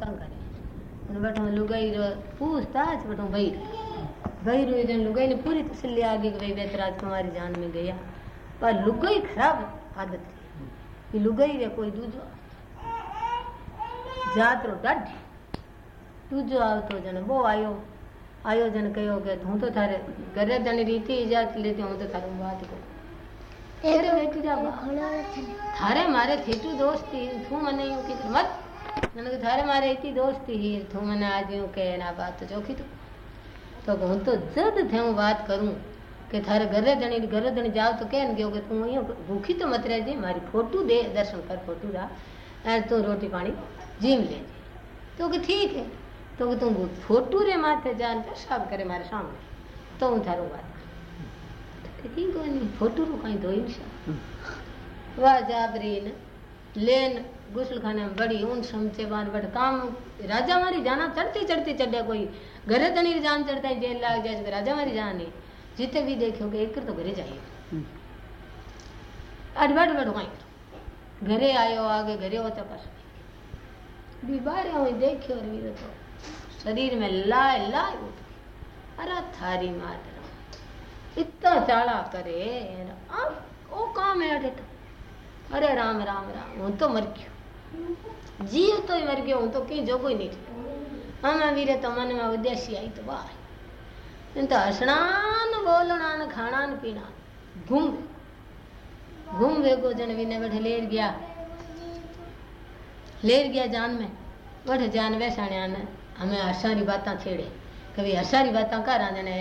तंग करे અને બેઠો લુગાઈ પૂછતાછ બેઠો ભાઈ भाई रो जन लुगाई ने पूरी तसल्ली आ गई कि भाई बेत राजकुमारी जान में गया पर लुगाई खराब आदत थी ये लुगाई रे कोई दूजो जात रो डाढी दूजो आवतो जन बो आयो आयो जन कहो के हूं तो थारे घरे जन रीति इजाजत लेती हूं तो थारे बात को तेरे बेटी जा थारे मारे थेटू दोस्ती तू मने यूं की मत ನನಗೆ ಧಾರೆ ಮಾರೆ ಐತಿ ದೋಸ್ತಿ हीर तू मने आज यूं के ना बात तो चौकी तो तो હું તો જદ થયું વાત કરું કે થારે ઘરે જણી ઘરે જણી જાવ તો કેમ ગયો કે તું અહીંયા ભૂખી તો મત રહેજે મારી ફોટું દે દર્શન कर फोटू रा ऐं तू रोटी पानी जीम ले तो कि ठीक है तो कि तू फोटू रे माथे जान पेशाब करे मारे सामने तो હું થારું વાત ठीक कोई नहीं फोटू रू कहीं धोई वाह जाबरी ने लेन गुसल खाने में बड़ी ऊन समझे बार बट काम। राजा मारी जाना चढ़ती चढ़ती चढ़े कोई। घरे तनी जान चढ़ता है जेल लाग जाए तो राजा मारी जान नहीं। जिते भी देखोगे एक तो घरे जाइए अट बैठ बैठो घरे आयो आगे घरे होता पास। बीमार हुई देखियो और वीर तो। शरीर में लाए लाए उठ अरे थारी मात इतना चाला करे आ, ओ काम है तो। अरे राम राम राम हूँ तो मर गयो। जीव तो ही मर गयो हूँ तो कहीं जो कोई नहीं थी। हमें वीरे तो मन में उद्देश्य आई तो वाह तो हसना न बोलना न खाना न पीना घूम घूम वेगो जन विने बैठे लेर गया। लेर गया जान में। बैठे जान वैसाण्या ने हमें हसारी बातें छेड़े। कभी हसारी बातें कर जने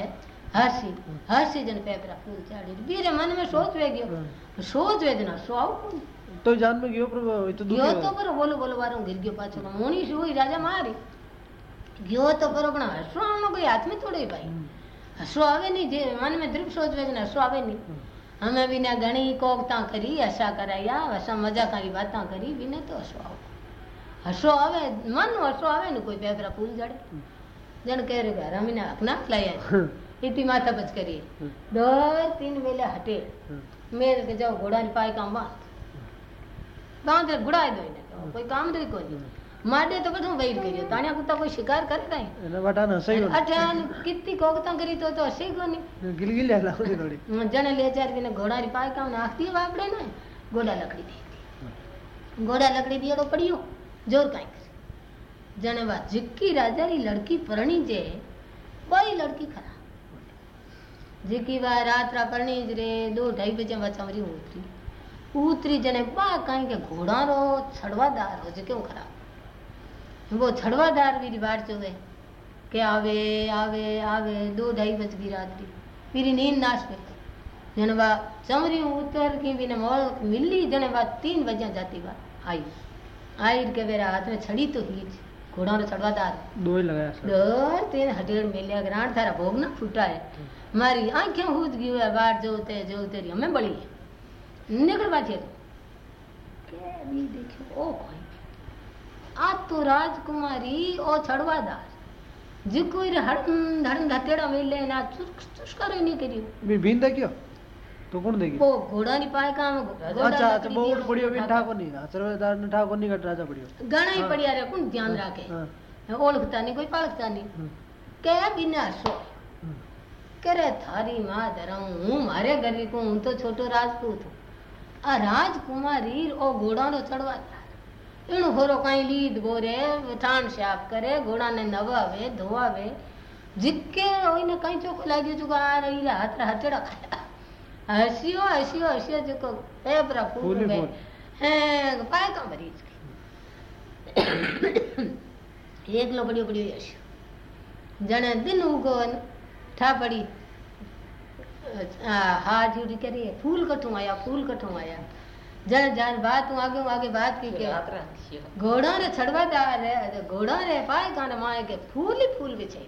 हसी हसी जन पेपरा फूल चाड़ी बीरे मन में सोच वे गयो। सोच वे जना सो आउ તો જાનમાં ગયો પ્રભુ એ તો ગયો તો પર બોલો બોલો વારું ઘેર ગયો પાછો મોણી શું રાજા મારી ગયો તો પર પણ હસરો આમનો કોઈ હાથમાં થોડી ભાઈ હસરો આવે નહીં જે મનમાં દ્રીપ સોચવે છે ને હસરો આવે નહીં અમે વિના ઘણી કોકતા કરી હસા કરાયા હસા મજા કરી વાતા કરી વિને તો હસો આવો હસો આવે મન હસો આવે ને કોઈ બેગરા પૂરી જડે જણ કહે રે ભાઈ રમીને હકના લાયા એથી માથા પચ કરીએ દર તીન વેલા હટે મેં જાઓ ઘોડાની પાય કામ બા गाँव दे गुड़ाए दो कोई काम दे कोनी माडे तो कठो वेट करियो ताण्या कुत्ता कोई शिकार करे नहीं एने बटा न सही अठान तो तो सही कोनी गिलगिल ला होदी घोड़ा री पाए काम नाखती बापड़े ने गोड़ा लकड़ी दी गोड़ा लकड़ी दियो तो पड़ियो ज़ोर काई कर जने वा जिक्की राजा री लड़की परणी जे कोई लड़की खरा जिक्की वा रात रा परणी रे दो ढाई बजे बचा मरी उतरी उतरी जने बा कहीं के घोड़ा रो छड़वादार हो जो क्यों खराब? वो छड़वादार भी रिवाज जो है आवे आवे आवे दो ढाई बज गई रात्रि मेरी नींद नाश पे जने बा चमरी उतर की भी मोल मिली जने बा तीन बजे जाती बा आई। आई के मेरा हाथ में छड़ी तो ही घोड़ा रो छड़वादार। दो लगाया दो तीन हटेड़ मिलिया ग्रांड थारा भोग ना फूटा है हम्म। मारी आँखें हूद गई है बाहर जोते जोते हमें बड़ी है। निकल बात है के भी देखो ओ कोई आ तो राजकुमारी ओ छड़वादार जी कोई रे हड़न धड़न धतेड़ा मिले ना चुस चुस्कार ही नहीं करियो બી ભીન દે ગયો તો કોણ દે ગયો वो घोड़ा नहीं पाए काम घोड़ा અચ્છા અચ્છા लकड़ी બહુ दियो, પડ્યો બી ठाकुर। ઠાકોર ની સરવેદાર ને ઠાકોર ની કટ રાજા પડ્યો घणा ही हाँ। पड़िया रे कौन ध्यान रखे હા ओळखता नहीं कोई पालकता नहीं હમ, के बिना सो હમ. करे थारी माँ धरम हूँ मारे गरी આ રાજકુમારી ઓ ઘોડાનો ચડવા એનું ખોરો કાંઈ લીધ ગોરે ઠાણ શાપ કરે ઘોડાને નવાવે ધોવાવે જીકે હોઈને કાંઈ ચોખ્ખું લાગ્યું છું કે આ રહી હાથ હાથેડા ખાયા હસ્યો હસ્યો હસ્યો જોકો હે પ્રભુ હે પાય કાં ભરી એકલો પડ્યો પડ્યો હસ્યો જણે દિન ઉગો ઠા પડી हाथ जुड़ी करिए फूल कठू आया फूल कठू आया। जन जन बात हूँ आगे आगे बात की के घोड़ा ने छड़वा दा रे घोड़ा रे पाए कान माए के फूल ही फूल बिछाई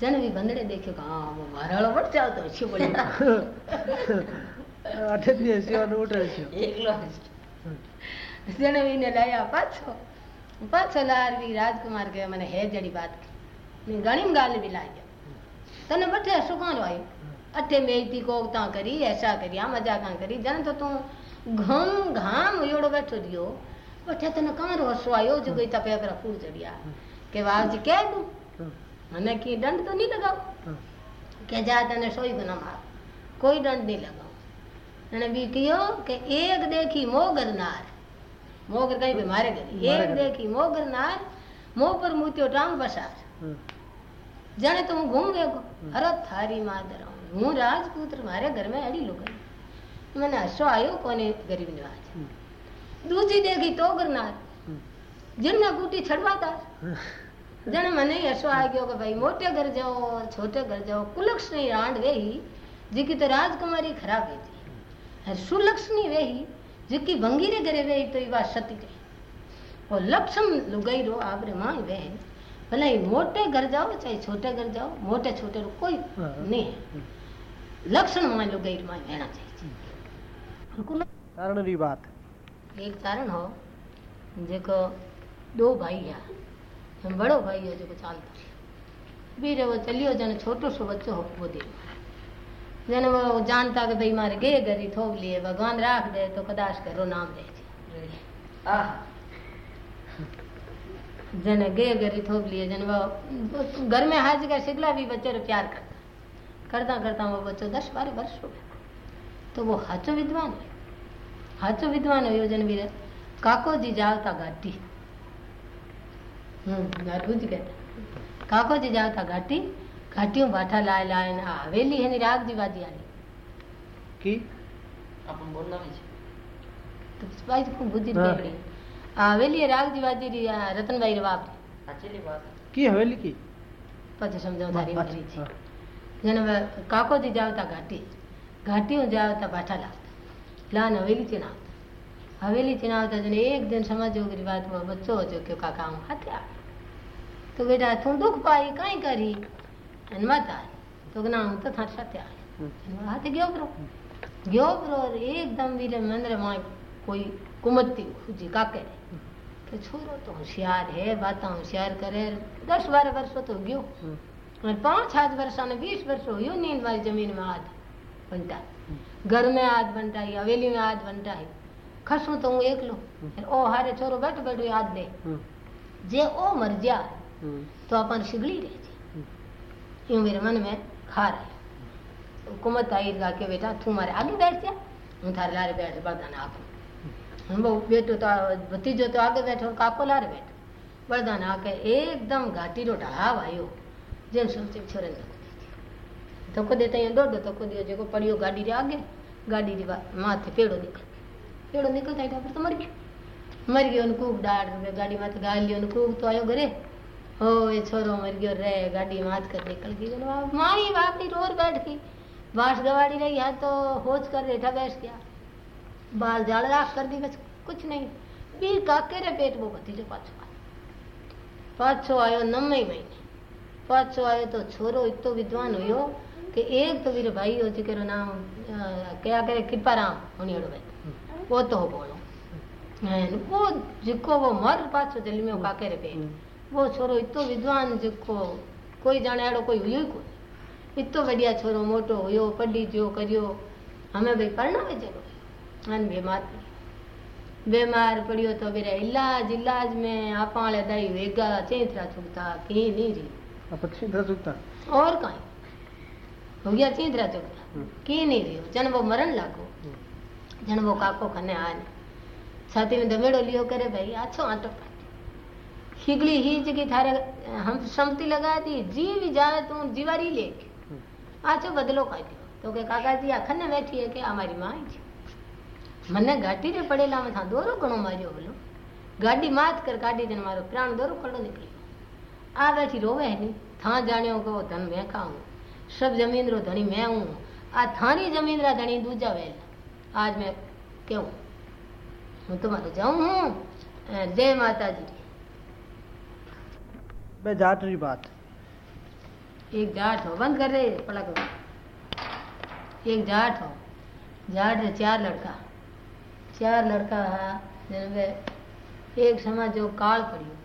जन भी बंदड़े देखे कहा हाँ, वो मारा बढ़ जाओ तो अच्छी बोली अठे दिए सियो ने उठ रहे एक लोग जन भी ने लाया पाछो। पाछो लार भी राजकुमार के मैंने है जड़ी बात की। मैं गणिम गाल भी लाया तने बठे सुकान आई अठे मेहती को ता करी ऐसा करिया मज़ा का करी जन तो तू घम घाम योड़ो बैठो दियो। वठे तने कहाँ रोसो आयो जो गई तपे पर फूल चढ़िया। के वाह जी कह दू मैंने की दंड तो नहीं लगाओ? के जा तने सोई को ना मार कोई दंड नहीं लगाओ। ने भी कियो के एक देखी मोगर नार। मोगर कहीं पे मारे गई एक देखी मोगर नार मुँह पर मुत्यो टांग बसार। हाँ। जने तो तुम घूम गए अरे हाँ। थारी मादरों ગયો હમ. અરે થારી માદર હું રાજપુત્ર મારે ઘર में अड़ी लो गई મને હસો આવ્યો કોને ગરીબ વાત હમ. દૂજી દેખી તો ગરનાર હમ. जिनने गुटी छड़वाता હમ. जन મને હસો आ गयो કે भाई मोटे घर जाओ और छोटे घर जाओ कुलक्षणी रांड वेही जेकी तो राजकुमारी खराब है थी और सुलक्षणी वेही जेकी भंगीरे घरे वेही तो ये बात सती रही और लक्षण लुगाई रो आपरे मां वे भले ही मोटे घर जाओ चाहे छोटे घर जाओ मोटे छोटे रो कोई हाँ। नहीं है लुगाई माँ रहना चाहिए और कुल- कारण री बात। एक कारण हो जेको दो भाई है। हम बड़ो भाई है जेको चालता बीरे वो चलियो जन छोटो सो बच्चो हो वो दे जन वो जानता कि भाई मारे गे गरी थोप लिए भगवान राख दे तो कदाच करो नाम आह। जन गे गरी थोप लिए जन वो घर में हाज का सिगला भी बच्चे रो प्यार करता। કરતાં કરતાં મારો બચ્ચો દસ બાર વર્ષ નો તો વો સાચો વિદ્વાન સાચો વિદ્વાન એવો જન્મી કાકોજી જાવતા ગાઢી હમ ગાઢું જ કહેતા કાકોજી જાવતા ગાઢી ઘાટીઓ ભાઠા લાય લાય ને હવેલી એની રાગ દીવાજી આની કી આપણ બોલાવે છે તો ભાઈ તો બુદ્ધિ નીકળી હવેલી રાગ દીવાજી રી રતનભાઈ રે બાપ સાચેલી વાત કી હવેલી કી પછી સમજાવ તારી મરી છે જેને કાકોથી જાવતા ઘાટી ઘાટીઓ જાવતા પાછા લાવતા લાન હવેલી ચીનાવતા હવેલી ચીનાવતા જેને એક જણ સમજ્યો કે વાતમાં બચ્ચો હતો કે કાકા હું હાથે આવ્યો તો બેટા તું દુઃખ પાઈ કાંઈ કરી અને મત આવી તો ના હું તો તારી સાથે આવ્યો હાથે ગયો બ્રો ગયો બ્રો એકદમ વિલે મંદરે માં કોઈ કુમતી ખૂજી કાકે કે છોરો તો હોશિયાર હે વાતા હોશિયાર કરે દસ બાર વર્ષો તો ગયો पाँच हाथ वर्षा ने बीस वर्ष हो नींद वाली ज़मीन में हाथ बनता है। घर में हाथ बनता है हवेली में हाथ बनता है। खसू तो हूँ एक लो ओ हारे छोरो बैठ बैठो याद दे हम्म। जे ओ मर जा हम्म। तो अपन शिगली रह जाए यूँ मेरे मन में खा रहे कुमत आई गा के बेटा तू मारे आगे बैठ जा। हूँ थारे लारे बैठ बरदान आके हम्म। बेटो तो भतीजो तो आगे बैठो काको लारे बैठो। बरदान आके एकदम घाटी रो ढाव आयो। જેમ સમજે છોરે ધક્કો દેતા અહીંયા દોડો ધક્કો દો જેકો પડ્યો ગાડી રે આગે ગાડી રી વા- માથે પેડો નીકળ પેડો નીકળતા એટલે આપણે તો મરી ગયો મરી ગયો ને કૂક દાડ ગાડી માથે ગાલ્યો ને કૂક તો આવ્યો ઘરે हो ये छोरो मर गयो रे गाड़ी मात कर निकल गई बोलो वाह, माई वापी रोर बैठ गई बांस गवाड़ी रही है तो होच कर रेठा बैठ गया बाल जाल राख कर दी बस कुछ नहीं बीर काके रे पेट वो भतीजो पाछो आयो पाछो आयो नवे महीने पाछो आयो तो छोरो इतो विद्वान हुयो कि एक तो वीर भाई हो जेकरो नाम अ, क्या करे कृपाराम हुनी अड़ो भाई वो तो हो बोलो ऐं वो जेको वो मर पाछो दिल्ली में काके रे पेट वो छोरो इतो विद्वान जेको कोई जाने अहिड़ो कोई हुयो कोन इतो बढ़िया छोरो मोटो हुयो पढ़ी जो करियो हमें भई परणावे जहिड़ो हाणे बीमार पड़ी बीमार पड़ियो तो बेरा इलाज इलाज में अपक्षित रह चुकता और कहीं हो गया चीज़ रह चुकता की नहीं रही जन वो मरण लागो। जन वो काको खने आने छाती में दमेड़ो लियो करे भाई अच्छो आटो पाटी हिगली ही जगह थारे हम समती लगा दी जीव जाए तू जीवारी लेके। आचो बदलो का दियो तो के काका जी आखन ने बैठी है के हमारी माँ जी मन्ने घाटी रे पड़ेला में था दोरो गणो मारियो बोलो। गाड़ी मात कर गाड़ी जन मारो प्राण दोरो कड़ो निकली। આ બેઠી રોવે નહીં થા જાણ્યો કે वो धन मैं खाऊं सब जमीन रो धनी मैं हूँ आ थारी जमीन रा धनी दूजा वेल आज मैं क्यों હું તમારો જાઉં હું અ, જય માતાજી बे जाट री बात एक जाट हो बंद कर रहे पड़क एक जाट हो जाट रे चार लड़का चार लड़का है जिनमें एक समाज जो काल पड़ियो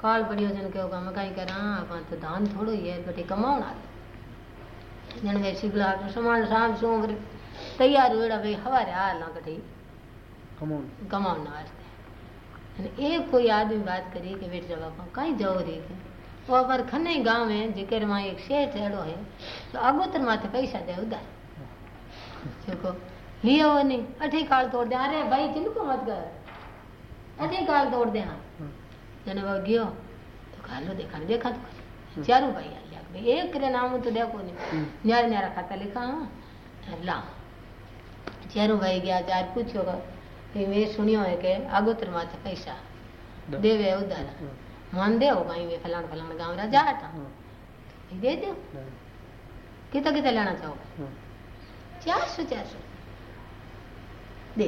काल पड़ियो जन के होगा मैं कहीं करा अपन तो दान थोड़ो ही है बटे कमाउण आले जन वे सिगला समान शाम सो वरी तैयार हुएड़ा भाई हवारे हाल ना कठी कमोन कमाउण वास्ते અને એક કોઈ આદમી વાત કરી કે બેટા બાપા કઈ જવો રે કે वो पर खने गांव में जेकर मां एक शेठ अहिड़ो है तो अगोतर माथे पैसा दे उधार जेको लियो वञे अठी काल तोड़ दे अरे भाई चिंको मत कर अठी काल तोड़ दे हाँ जने वो गयो तो देखा देखा तो। चारू भाई भाई एक नाम तो देखो नहीं। न्यारा न्यारा खाता लिखा हाँ? ला। चारू भाई गया चार पूछो कि मैं सुनियो है के पैसा। देवे उधार। मान दे हो कहीं वे फलाण फलाण गाँव रा जाट हाँ। दे दो। कितना कितना लेना चाहो? चार सौ चार सौ दे।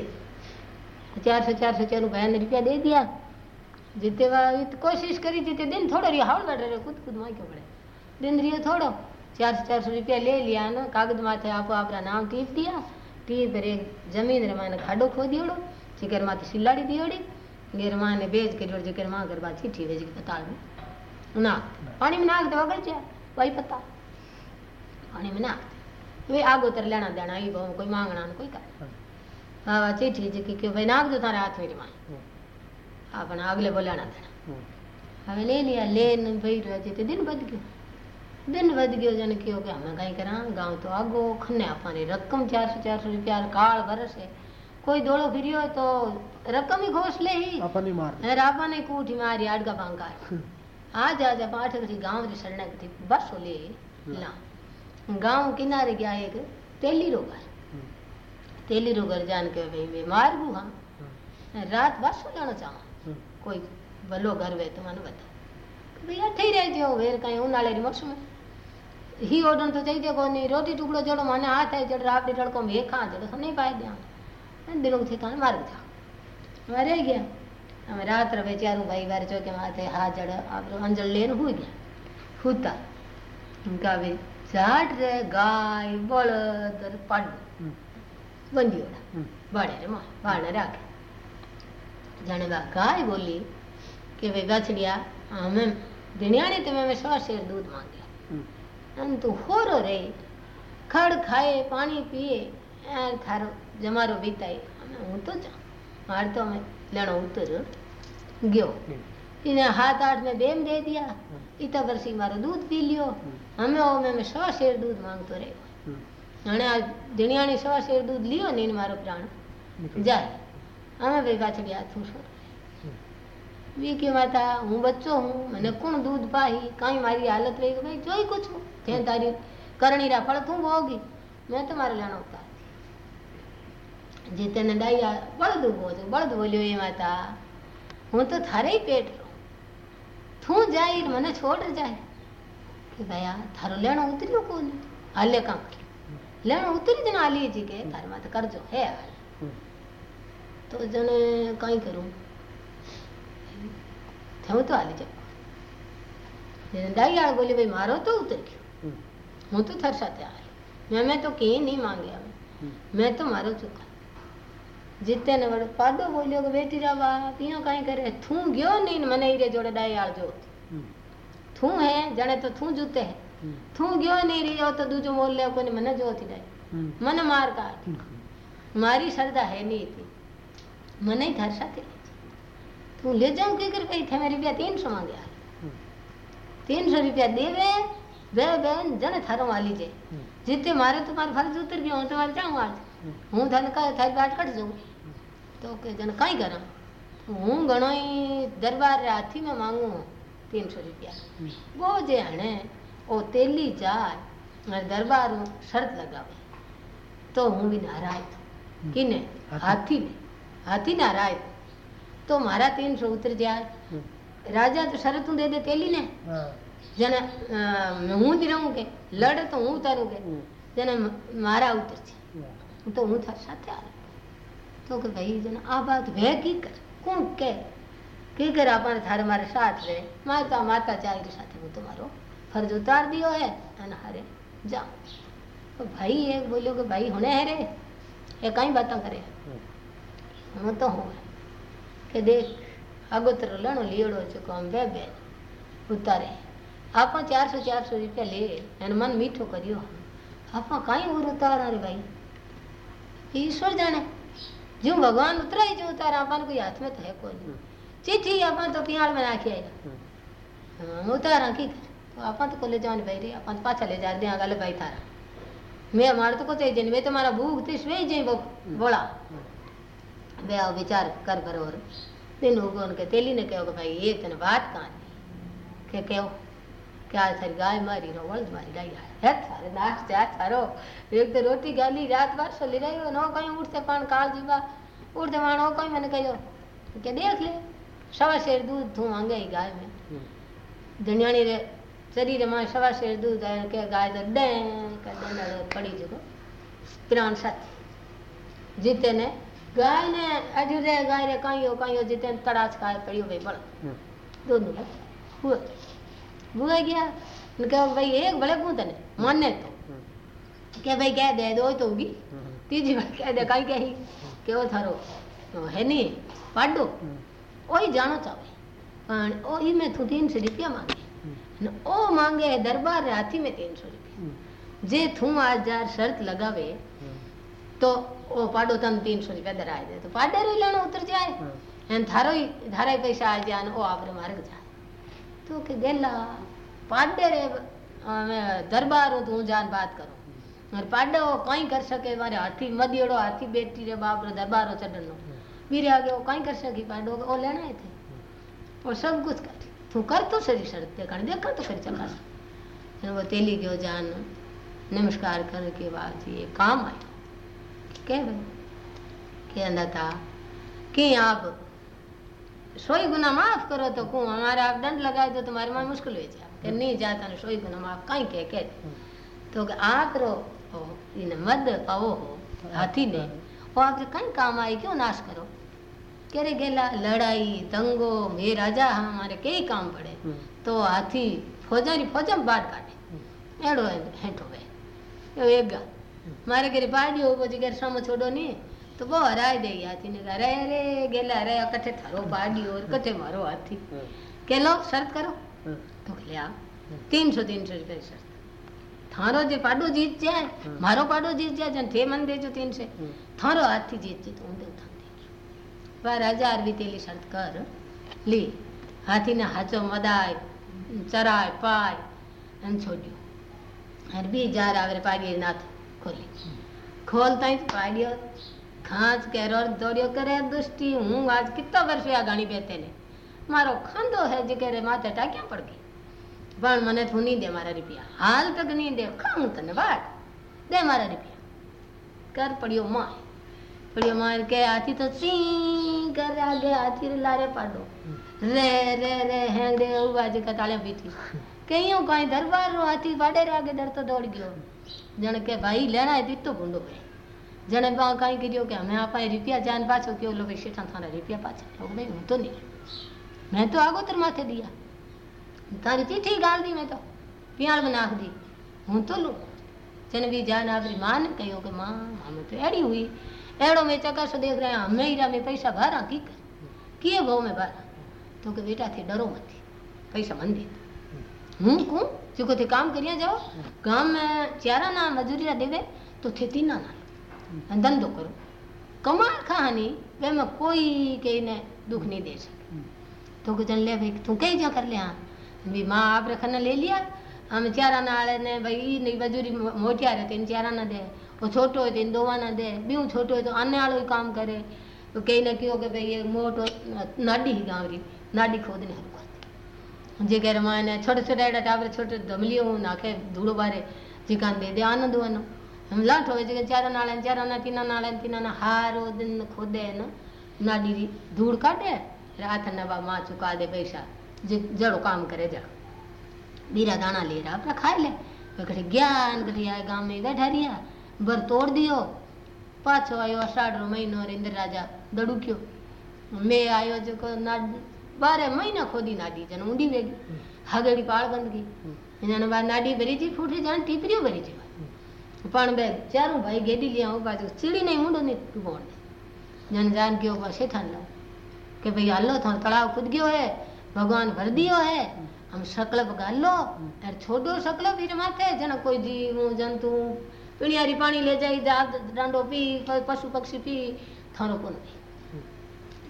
चार सौ चार सौ चार भाई ने रुपया दे दिया। जिते कोशिश करी जिते दिन थोड़ो रियो हावड़ बैठे रहे खुद खुद क्यों पड़े दिन रियो थोड़ो चार सौ चार सौ रुपया ले लिया ना कागज़ माथे आपो आपरा नाम टीप दिया टीप रे ज़मीन रे माने खाडो खो दियोड़ो चिकर माथे सिलाड़ी दियोड़ी गेर माँ ने बेच कर जिकर माँ कर बात चिट्ठी भेज के पताल में ना पानी में नाख दवा कर वही पता पानी में दे वे आगोतर लेना देना ही कोई मांगना कोई कर बाबा चिट्ठी जी कि भाई नाख दो तारे हाथ मेरी माँ अपना अगले बुलाना था। हमें ले लिया ले भाई रहे तो दिन बद गयो दिन बद गयो जन क्यों कि हमें कहीं करा गाँव तो आगो खन्ने अपनी रकम चार सौ चार सौ रुपया काल वरस है। कोई दौड़ो फिरियो तो रकम ही घोष ले ही। अपनी मार रापा कूट मारी आड़गा बांकार आज आज आप आठ गाँव रे सड़ना थी बस ले। ला। गाँव किनारे गया एक तेली रोगर। तेली रोगर जान के भाई मैं मार गू हाँ। रात बस हो जाना કોઈક ભલો ગરવે તો મને બતાવો ભૈયા થઈ રહે છે વેર કાંઈ ઉનાળેની મોસમે હી ઓડણ તો થઈ જાય કોની રોટી ટુકડો ચડો મને આ થાય ચડ રાબડી તડકો મેં ખા ચડો તો નહીં પાય ત્યાં અને દિલો થઈ કાને મારું થા અમે રહી ગયા અમે રાત રવે ચારું ભાઈ વાર ચોકે માથે હા ચડે આપણે અંજળ લઈને હોઈ ગયા હુતા ગાવે જાટ રે ગાય બળદ પાડું બંદીઓડા વાડે રે માં વાળને રાખે જાણે બા ગાય બોલી કે ભાઈ ગાછડિયા અમે ધીણિયાણી તમે અમે સો શેર દૂધ માંગ્યા અને તું હોરો રે ખડ ખાય પાણી પીએ આ થારો જમારો બીતાય અમે હું તો જા મારે તો અમે લેણો ઉતર્યો ગયો એને હાથ આઠ મેં બેમ દે દિયા ઈતા વર્ષી મારો દૂધ પી લ્યો અમે ઓ મેં સો શેર દૂધ માંગતો રહ્યો અને આ ધીણિયાણી સો શેર દૂધ લ્યો ને એને મારો પ્રાણ જાય અમે ભાઈ પાછળ હાથું છું વી કે માતા હું બચ્ચો હું મને કોણ દૂધ પાહી કાંઈ મારી હાલત રહી ભાઈ જોઈ કુછું જે તારી કરણી રા ફળ તું ભોગી મેં તમારે લેણો ઉતાર જે તેને ડાયા બળદ ઉભો છે બળદ બોલ્યો એ માતા હું તો થારે પેટ રહું તું જાય ને મને છોડ જાય કે ભાઈ આ થારો લેણો ઉતર્યો કોને હાલે કાંક લેણો ઉતરી જ ને હાલીએ છીએ કે તારે માથે કરજો હે હાલ તો જણે કઈ કરું હું તો હાલી જાઉં ડાયાળ બોલી ભાઈ મારો તો ઉતર ગયો હું તો થર સાથે હાલી મેં મેં તો કે નહીં માંગ્યા મેં તો મારો ચૂકા જીતે ને વડે પાડો બોલ્યો કે બેટી રાવા પીઓ કાંઈ કરે થું ગયો નહીં ને મને ઈરે જોડે ડાયાળ જો થું હે જાણે તો થું જૂતે હે થું ગયો નહીં રહ્યો તો દૂજો મોલ લે કોઈને મને જોતી ડાય મને માર કાઢ મારી શ્રદ્ધા હે નહીં હતી મને તારી સાથે હું લઈ જાઉં કે કરી ભાઈ તમે રૂપિયા ત્રણસો માંગ્યા ત્રણસો રૂપિયા દેવે બે બેન જને થારો વાલી જાય જીતે મારે તો મારો ફરજ ઉતર ગયો હું તમારે જાઉં આજ હું તને તારી બાટ કાઢી જાઉં તો કે જને કાંઈ કરા હું ઘણો દરબાર હાથીમાં માંગુ ત્રણસો રૂપિયા બહુ જે હણે ઓ તેલી જાય અને દરબાર શરત લગાવે તો હું બી નારાજ કીને હાથીને हाथी ना राय तो हमारा तीन सौ उतर जाए राजा तो शरत दे दे तेली ने जने हूँ दे रहूँ के लड़ तो हूँ उतारू के जने मारा उतर छे तो हूँ थार साथे आ तो के भाई जने आ बात वे की कर कौन के के कर आपने थारे मारे साथ रहे मैं तो माता चाय के साथ हूँ तुम्हारो फ़र्ज़ उतार दियो है अन हारे जाओ तो भाई एक बोलो कि भाई होने है रे ये कहीं बातें करे નહોતો હોય કે દેખ આગોતરો લણો લીવડો ચૂકો આમ બે બે ઉતારે આ પણ ચારસો ચારસો રૂપિયા લે એને મન મીઠું કર્યું આ પણ કાંઈ ઓર ઉતારા રે ભાઈ ઈશ્વર જાણે જો ભગવાન ઉતરાય જો ઉતારે આપણને કોઈ હાથમાં થાય કોઈ ચીઠી આપણને તો પિયાળમાં નાખી આવી ઉતારા કી કરે આપણ તો કોલે જવાની ભાઈ રે આપણ પાછા લે જાય ત્યાં ગાલે ભાઈ તારા મેં મારે તો કહો જઈને મેં તો મારા ભૂખથી સુઈ જઈ બોલા विचार कर बरोर दिन हो उनके तेली ने कहो भाई ये तन बात कहानी के कहो क्या सर गाय मारी रो वल्द मारी लाई है थारे नाश जा थारो एक तो रोटी गाली रात भर सो ले रही हो नो कहीं उठते पान काल जीवा उठते मानो कोई मैंने कहो के देख ले सवा शेर दूध तू मांगे ही गाय में दुनियाणी रे शरीर में सवा शेर दूध आए के गाय तो डे कर पड़ी जगह किरान साथी जीते ने ગાય ને અઢી રે ગાય રે કાંયો કાંયો જીતે તળાજ ખાય પડ્યો ભાઈ ભણ દૂધ નું ભૂવે ભૂવે ગયા ને કહો ભાઈ એક ભલે કું તને મને તો કે ભાઈ કહે દે દો તો ઉગી ત્રીજી વાર કહે દે કાંઈ કહી કેવો થારો હે નહીં પાડો ઓય જાણો ચાવે પણ ઓય મેં તું તીનસો રૂપિયા માંગે ને ઓ માંગે દરબાર હાથી મેં તીનસો રૂપિયા જે થું આ હજાર શરત લગાવે तो ओ पाडो तन तीन सौ रुपया दराए दे तो पाडे रो लेनो उतर जाए ही थारा ही पैसा आ जाए ओ आपरे मार्ग जाए तो के गेला पाडे रे दरबार तू जान बात करो और पाडे वो कहीं कर सके मारे हाथी मदियोड़ो हाथी बेटी रे बाप रे दरबार चढ़नो वीरे आगे वो कहीं कर सकी पाडो ओ लेना है थे और सब कुछ कर तू कर तो सही शर्त कर देख तो कर फिर वो तेली गयो जान नमस्कार करने के बाद ये काम आया कह भाई कहना था कि आप सोई गुना माफ़ करो तो को हमारे आप दंड लगाए तो तुम्हारे माँ मुश्किल हो जाए। कि नहीं जाता ने सोई गुना माफ़ कहीं कह के तो कि आप रो ओ, इन मद पाओ हो हाथी ने वो आपसे कहीं काम आई क्यों नाश करो? केरे गेला लड़ाई दंगो मे राजा हमारे कई काम पड़े। तो हाथी फौजारी फौजा में बाट काटे। एड़ो हेठो वे મારે ઘરે પાડ્યો પછી ઘરે સામો છોડો નહીં તો બહુ હરાય દે હાથીને અરે અરે ગેલા અરે કઠે થારો પાડ્યો કઠે મારો હાથી કે લો શરત કરો તો કે આ તીનસો તીનસો રૂપિયા શરત થારો જે પાડો જીત જાય મારો પાડો જીત જાય જે મને દેજો તીનસો થારો હાથથી જીત જીત હું દેવું થાન દેજો રાજા અરબી તેલી શરત કર લી હાથીને હાચો મદાય ચરાય પાય અને છોડ્યો અરબી જાર આવે પાગે નાથ ખોલી ખોલતા જ પાડ્યો ખાંચ કે રોડ દોડ્યો કરે દુષ્ટિ હું આજ કેટલા વર્ષે આ ગાણી બેતે ને મારો ખાંધો હે જે કરે માથે ટાક્યા પડ ગઈ પણ મને તું નહીં દે મારા રૂપિયા હાલ તક નહીં દે ખાઉં તને વાટ દે મારા રૂપિયા કર પડ્યો માય પડ્યો માર કે હાથી તો ચી કરે આગે હાથી રે લારે પાડો રે રે રે હેંગ રે ઉવાજ કતાળે બીઠી કઈયો કાંઈ દરબાર નો હાથી પાડે રે આગે ડરતો દોડ ગયો જણ કે ભાઈ લેણા है तो भूंडो है जने बा काई करियो के हमें आपा रुपया जान पाछो क्यों लो भाई सेठा थारा रुपया पाछा तो भाई हूं तो नहीं मैं तो आगोतर माथे दिया तारी चिट्ठी गाल दी मैं तो पियाल में नाख दी हूं तो लू जन भी जान आपरी मां ने कहो कि मां हमें तो एड़ी हुई एड़ो में चकासो देख रहे हैं हमें हीरा में पैसा भरा की कर किए भाव में भरा तो के बेटा थे डरो मत पैसा मन दे हूं कौन जो थे काम करिया जाओ गाँव चारा ना, मजूरी ना देवे तो थे तीना ना धंधो करो। कमा खानी वे में कोई कहीं ने दुख नहीं दे सके। तो कुछ ले भाई, तू कहीं जा कर ले हाँ। भी माँ आप रखना ले लिया, हम चारा ना आड़े ने, भाई, नहीं, मजूरी मोटिया रहते इन चारा ना दे और छोटो है तो दोवा ना दे बीहू छोटो है तो आने वालों काम करे। तो कहीं ना क्यों कि भाई, ये मोटो नाडी ही गाँव री, नाडी खोदने हर। જે ઘેર માં એને છોટા છોટા એડા ટાબરે છોટે ધમલીઓ નાખે ધૂળો બારે જીકાન દે દે આનંદ વાનો એમ લાઠ હોય છે કે ચારો નાળે ચારો ના તીના નાળે તીના ના હારો દિન ખોદે એનો નાડી ધૂળ કાઢે હાથ નવા માં ચુકા દે પૈસા જે જડો કામ કરે જા બીરા દાણા લે રહ્યા આપણે ખાઈ લે ઘડી ગયા ઘડી આ ગામે બેઠા રહ્યા ભર તોડ દિયો પાછો આવ્યો અષાઢ મહિનો ઇન્દ્ર રાજા દડુક્યો મેં આવ્યો જો ના जो को ना बारह महीना खोदी नाडी जन ऊंडी वेगी हगड़ी पाड़ बंद गई इन्होंने बार नाडी भरी जी फूटी जान टीपरियो भरी जी પણ બે ચારું ભાઈ ગેડી લે આવું બાજુ ચીડી નહીં મૂંડો નહીં ડૂબોણ જન जान गयो बस ठान लो कि भाई हलो थो तलाव कूद गयो है भगवान भर दियो है हम सकलप गालो और छोड़ो सकलप हीर माथे जन कोई जीव जंतु पिणियारी पानी ले जाई डांडो पी कोई पशु पक्षी पी थारो कोन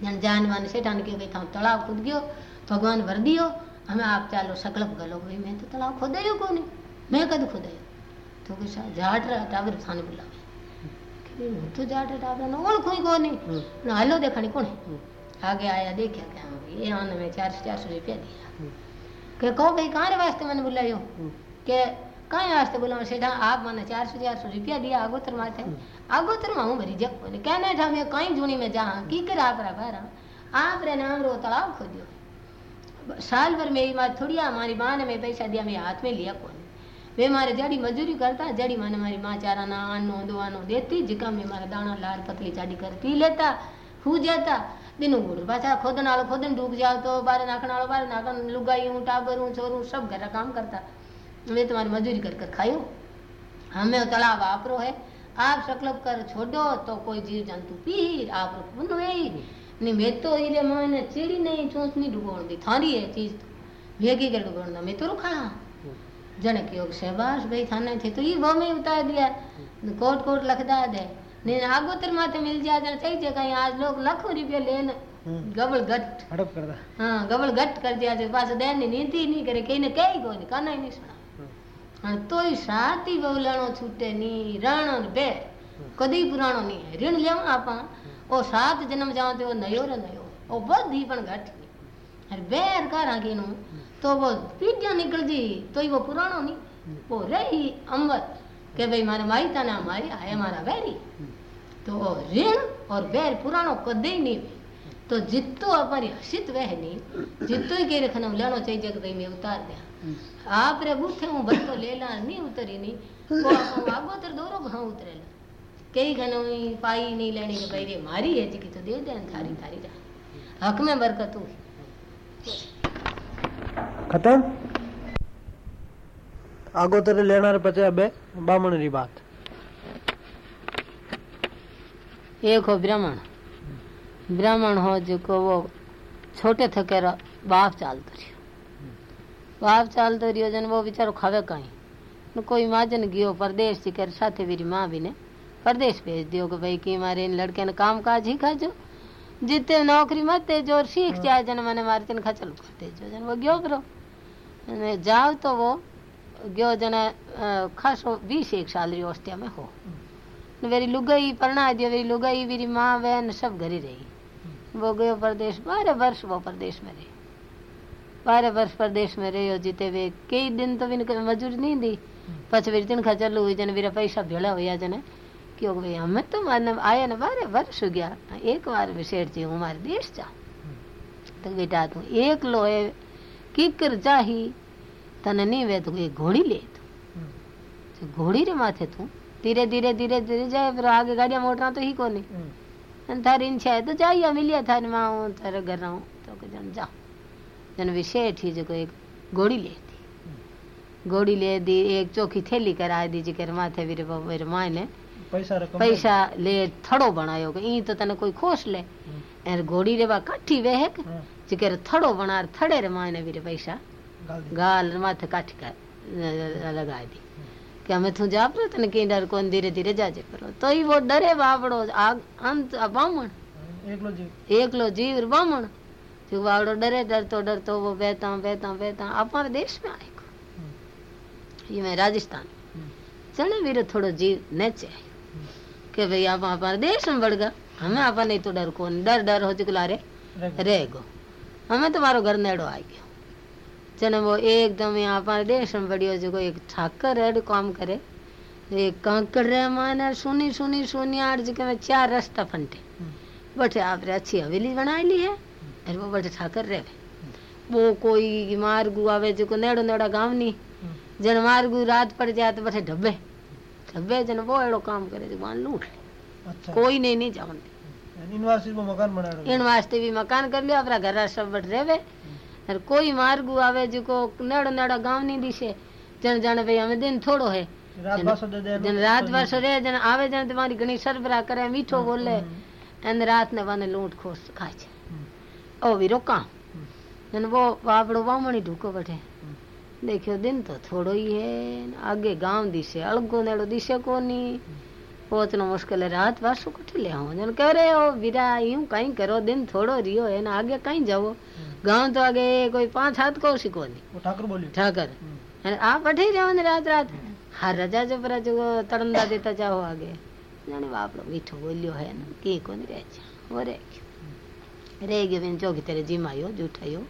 जन जान मान से टन के कहता हूँ तालाब कूद गयो भगवान भर दियो हमें आप चालो सकलप गलो। भाई मैं तो तालाब खोदे ही कौन मैं कद खोदे तो कुछ जाट रहा टावर थाने बुलावे तो जाट है टावर ना और कोई कौन। नहीं ना हलो देखा कौन है। आगे आया देखा क्या ये आने में चार चार सौ रुपया दिया। के कहो भाई कहाँ वास्ते मैंने बुलायो? के कहाँ वास्ते बोला सेठा आप मैंने चार सौ चार सौ रुपया दिया आगोतर माथे आगोतर में हूँ भरी जग को कहने था मैं कहीं जूनी में जहाँ की कर आप रहा बारा आप रे नाम रो तालाब खोदियो साल भर मेरी माँ थोड़ी हमारी माँ ने मैं पैसा दिया मैं हाथ में लिया कौन वे मारे जड़ी मजूरी करता जड़ी माने मारी माँ चारा ना आनो दो देती जिका में मारा दाना लाल पतली चाड़ी कर पी लेता हु जाता दिनू गुड़ पाछा खोदन आलो खोदन डूब जाओ तो बारे नाखन आलो बारे नाखन लुगाई टाबर मैं तुम्हारी मजदूरी कर कर खाई हूँ। हमें तो तालाब आप है। आप शकलब कर छोड़ो तो कोई जीव जंतु पी आप पुन ही। नहीं मैं तो इले मैंने चिड़ी नहीं चूस नहीं डुबोण दी थारी है चीज़ तो। भेगी कर डुबोण ना मैं तो रुखा जनक योग शहबाज भाई थाने थे तो ये वो में उतार दिया। कोट कोट लखदा दे। नहीं आगोतर माथे मिल जाए जाना चाहिए कहीं आज लोग लाखों रुपया लेने। हम्म। गबल गट। हड़प कर दा। हाँ गबल गट कर दिया पास देने नीति नहीं करे कहीं ने कहीं कोई कहना ही नहीं सुना। અને તોય સાતી બવલાણો છૂટે નહીં રાણો ને બે કદી પુરાણો નહીં ऋण લેવા આપા ઓ સાત જન્મ જાવ તો નયો રે નયો ઓ બધી પણ ઘટ અરે બેર કારા કીનું तो वो पीटिया निकल जी तो ही वो पुरानो नहीं वो रही अमर के भाई मारे माई था ना हमारी आए हमारा बैरी तो ऋण और बैर पुरानो कदे ही नहीं तो जितो हमारी हसित वह नहीं जितो ही के रखना लेनो चाहिए कि भाई मैं उतार दिया आप रे बूथे हूँ बस तो ले ला नहीं उतरी नहीं वो आगोतर दोरो हाँ उतरे कई घनो पाई नहीं लेनी के भाई रे मारी है जी की तो दे दे थारी थारी जा हक में बरकत हुई ખતમ આગોતરે લેનાર પછી બે બામણની વાત एक हो ब्राह्मण हो, जो वो छोटे थके बाप चालतो रहियो। बाप चालतो रहियो, जन वो बेचारो खावे काई न कोई माजन गयो, परदेश थी कर साथे मेरी माँ भी ने, परदेश भेज दियो कि भाई की मारे इन लड़के ने काम काज ही खाजो। जितने नौकरी मत दे जो सीख जाए, जन मैंने मारे तीन खचल कर दे जो जन वो गयो करो। जाओ तो वो गयो जन खासो बीस एक साल रही ऑस्ट्रिया में हो। मेरी लुगाई परणा दियो मेरी लुगाई मेरी माँ बहन सब घर रही। वो गयो प्रदेश बारह वर्ष वो प्रदेश में रही। बारह वर्ष प्रदेश में रही जीते वे कई दिन तो भी मजूरी नहीं दी। पछ वीर तिनखा चलू हुई जन, मेरा पैसा भेड़ा हुआ जने क्यों भाई हमें तो मन आया ना बारह वर्ष हो गया, एक बार विशेष जी, हूँ हमारे देश जा। तो बेटा तू एक लोहे किकर चाही तने नहीं वे तो एक घोड़ी ले तू। घोड़ी रे माथे तू, धीरे धीरे धीरे धीरे जाए, फिर आगे गाड़िया, मोटरा तो ही कोनी। धरिन छे तो जाइया मिलिया थाने माँ हूँ थारे तो के जन जा। जन विषय थी जो एक गोड़ी ले दी। गोड़ी ले दी एक चोखी थैली करा दी जी कर माथे वीरे मेरे माँ ने। पैसा रकम पैसा ले थड़ो बनायो के ई तो तने कोई खोस ले। एर गोड़ी रे बा काठी वेहक जी कर थड़ो बना थड़े रे माँ ने वीरे पैसा गाल माथे काठी का लगा दी। कि हमें तू जा पर तने कहीं डर कौन धीरे धीरे जाजे पर तो ही वो डरे बावड़ो आग अंत बामण એકલો જીવ एकलो जीव बामण जो बावड़ो डरे डरतो डरतो वो बहता बहता बहता हमारे देश में आए ये मैं राजस्थान चले वीरे थोड़ो जीव नेचे કે ભાઈ आप हमारे देश में बढ़ गया हमें आपा नहीं तो डर कौन डर डर हो चुकला रे रह गो हमें तुम्हारो घर नेड़ो आ गयो जन वो एकदम यहाँ पर देश में पड़ियो जो एक ठाकर है काम करे। एक कांकड़ रे माने सुनी सुनी सुनी आठ जगह में चार रास्ता फंटे। हम्म। बट आप अच्छी हवेली बना ली है और वो बट ठाकर रे। हम्म। वो कोई मार्गू आवे जो को नेड़ो नेड़ा गाँव नहीं हम्म। जन मार्गू रात पड़ जाए तो बटे ढब्बे। ढब्बे जन वो एड़ो काम करे जो मान लूट ले। अच्छा। कोई नहीं नहीं जावन इन वास्ते भी मकान बना इन वास्ते भी मकान कर लियो अपना घर सब बट रहे हर कोई मार्ग आवे जिको नेड़ा नेड़ा गाँव नहीं दिशे जन जाने भाई हमें दिन थोड़ो है। जन रात बस रे जन आवे जन तुम्हारी घनी सरबरा करे मीठो बोले। एन रात ने वाने लूट खोस खाए ओ भी रोका जन वो वापड़ो वामणी ढूको बैठे। देखियो दिन तो थोड़ो ही है। आगे गाँव दिशे अलगो नेड़ो दिशे कोनी। पहुँचना मुश्किल है रात वासु कठी ले आओ जन कह रहे हो वीरा यूँ कहीं करो दिन थोड़ो रियो है ना आगे कहीं जाओ ગાઉં તો આગે કોઈ પાંચ હાથ કહું શીખવાની ઠાકર બોલ્યું ઠાકર અને આ પઠી જવાની રાત રાત હા રજા જબરા જો તરંદા દેતા જાઓ આગે જાણે બાપડો મીઠો બોલ્યો હે ને કે કોને રહે છે ઓરે રે ગયો બેન ચોકી ત્યારે જીમાયો જૂઠાયો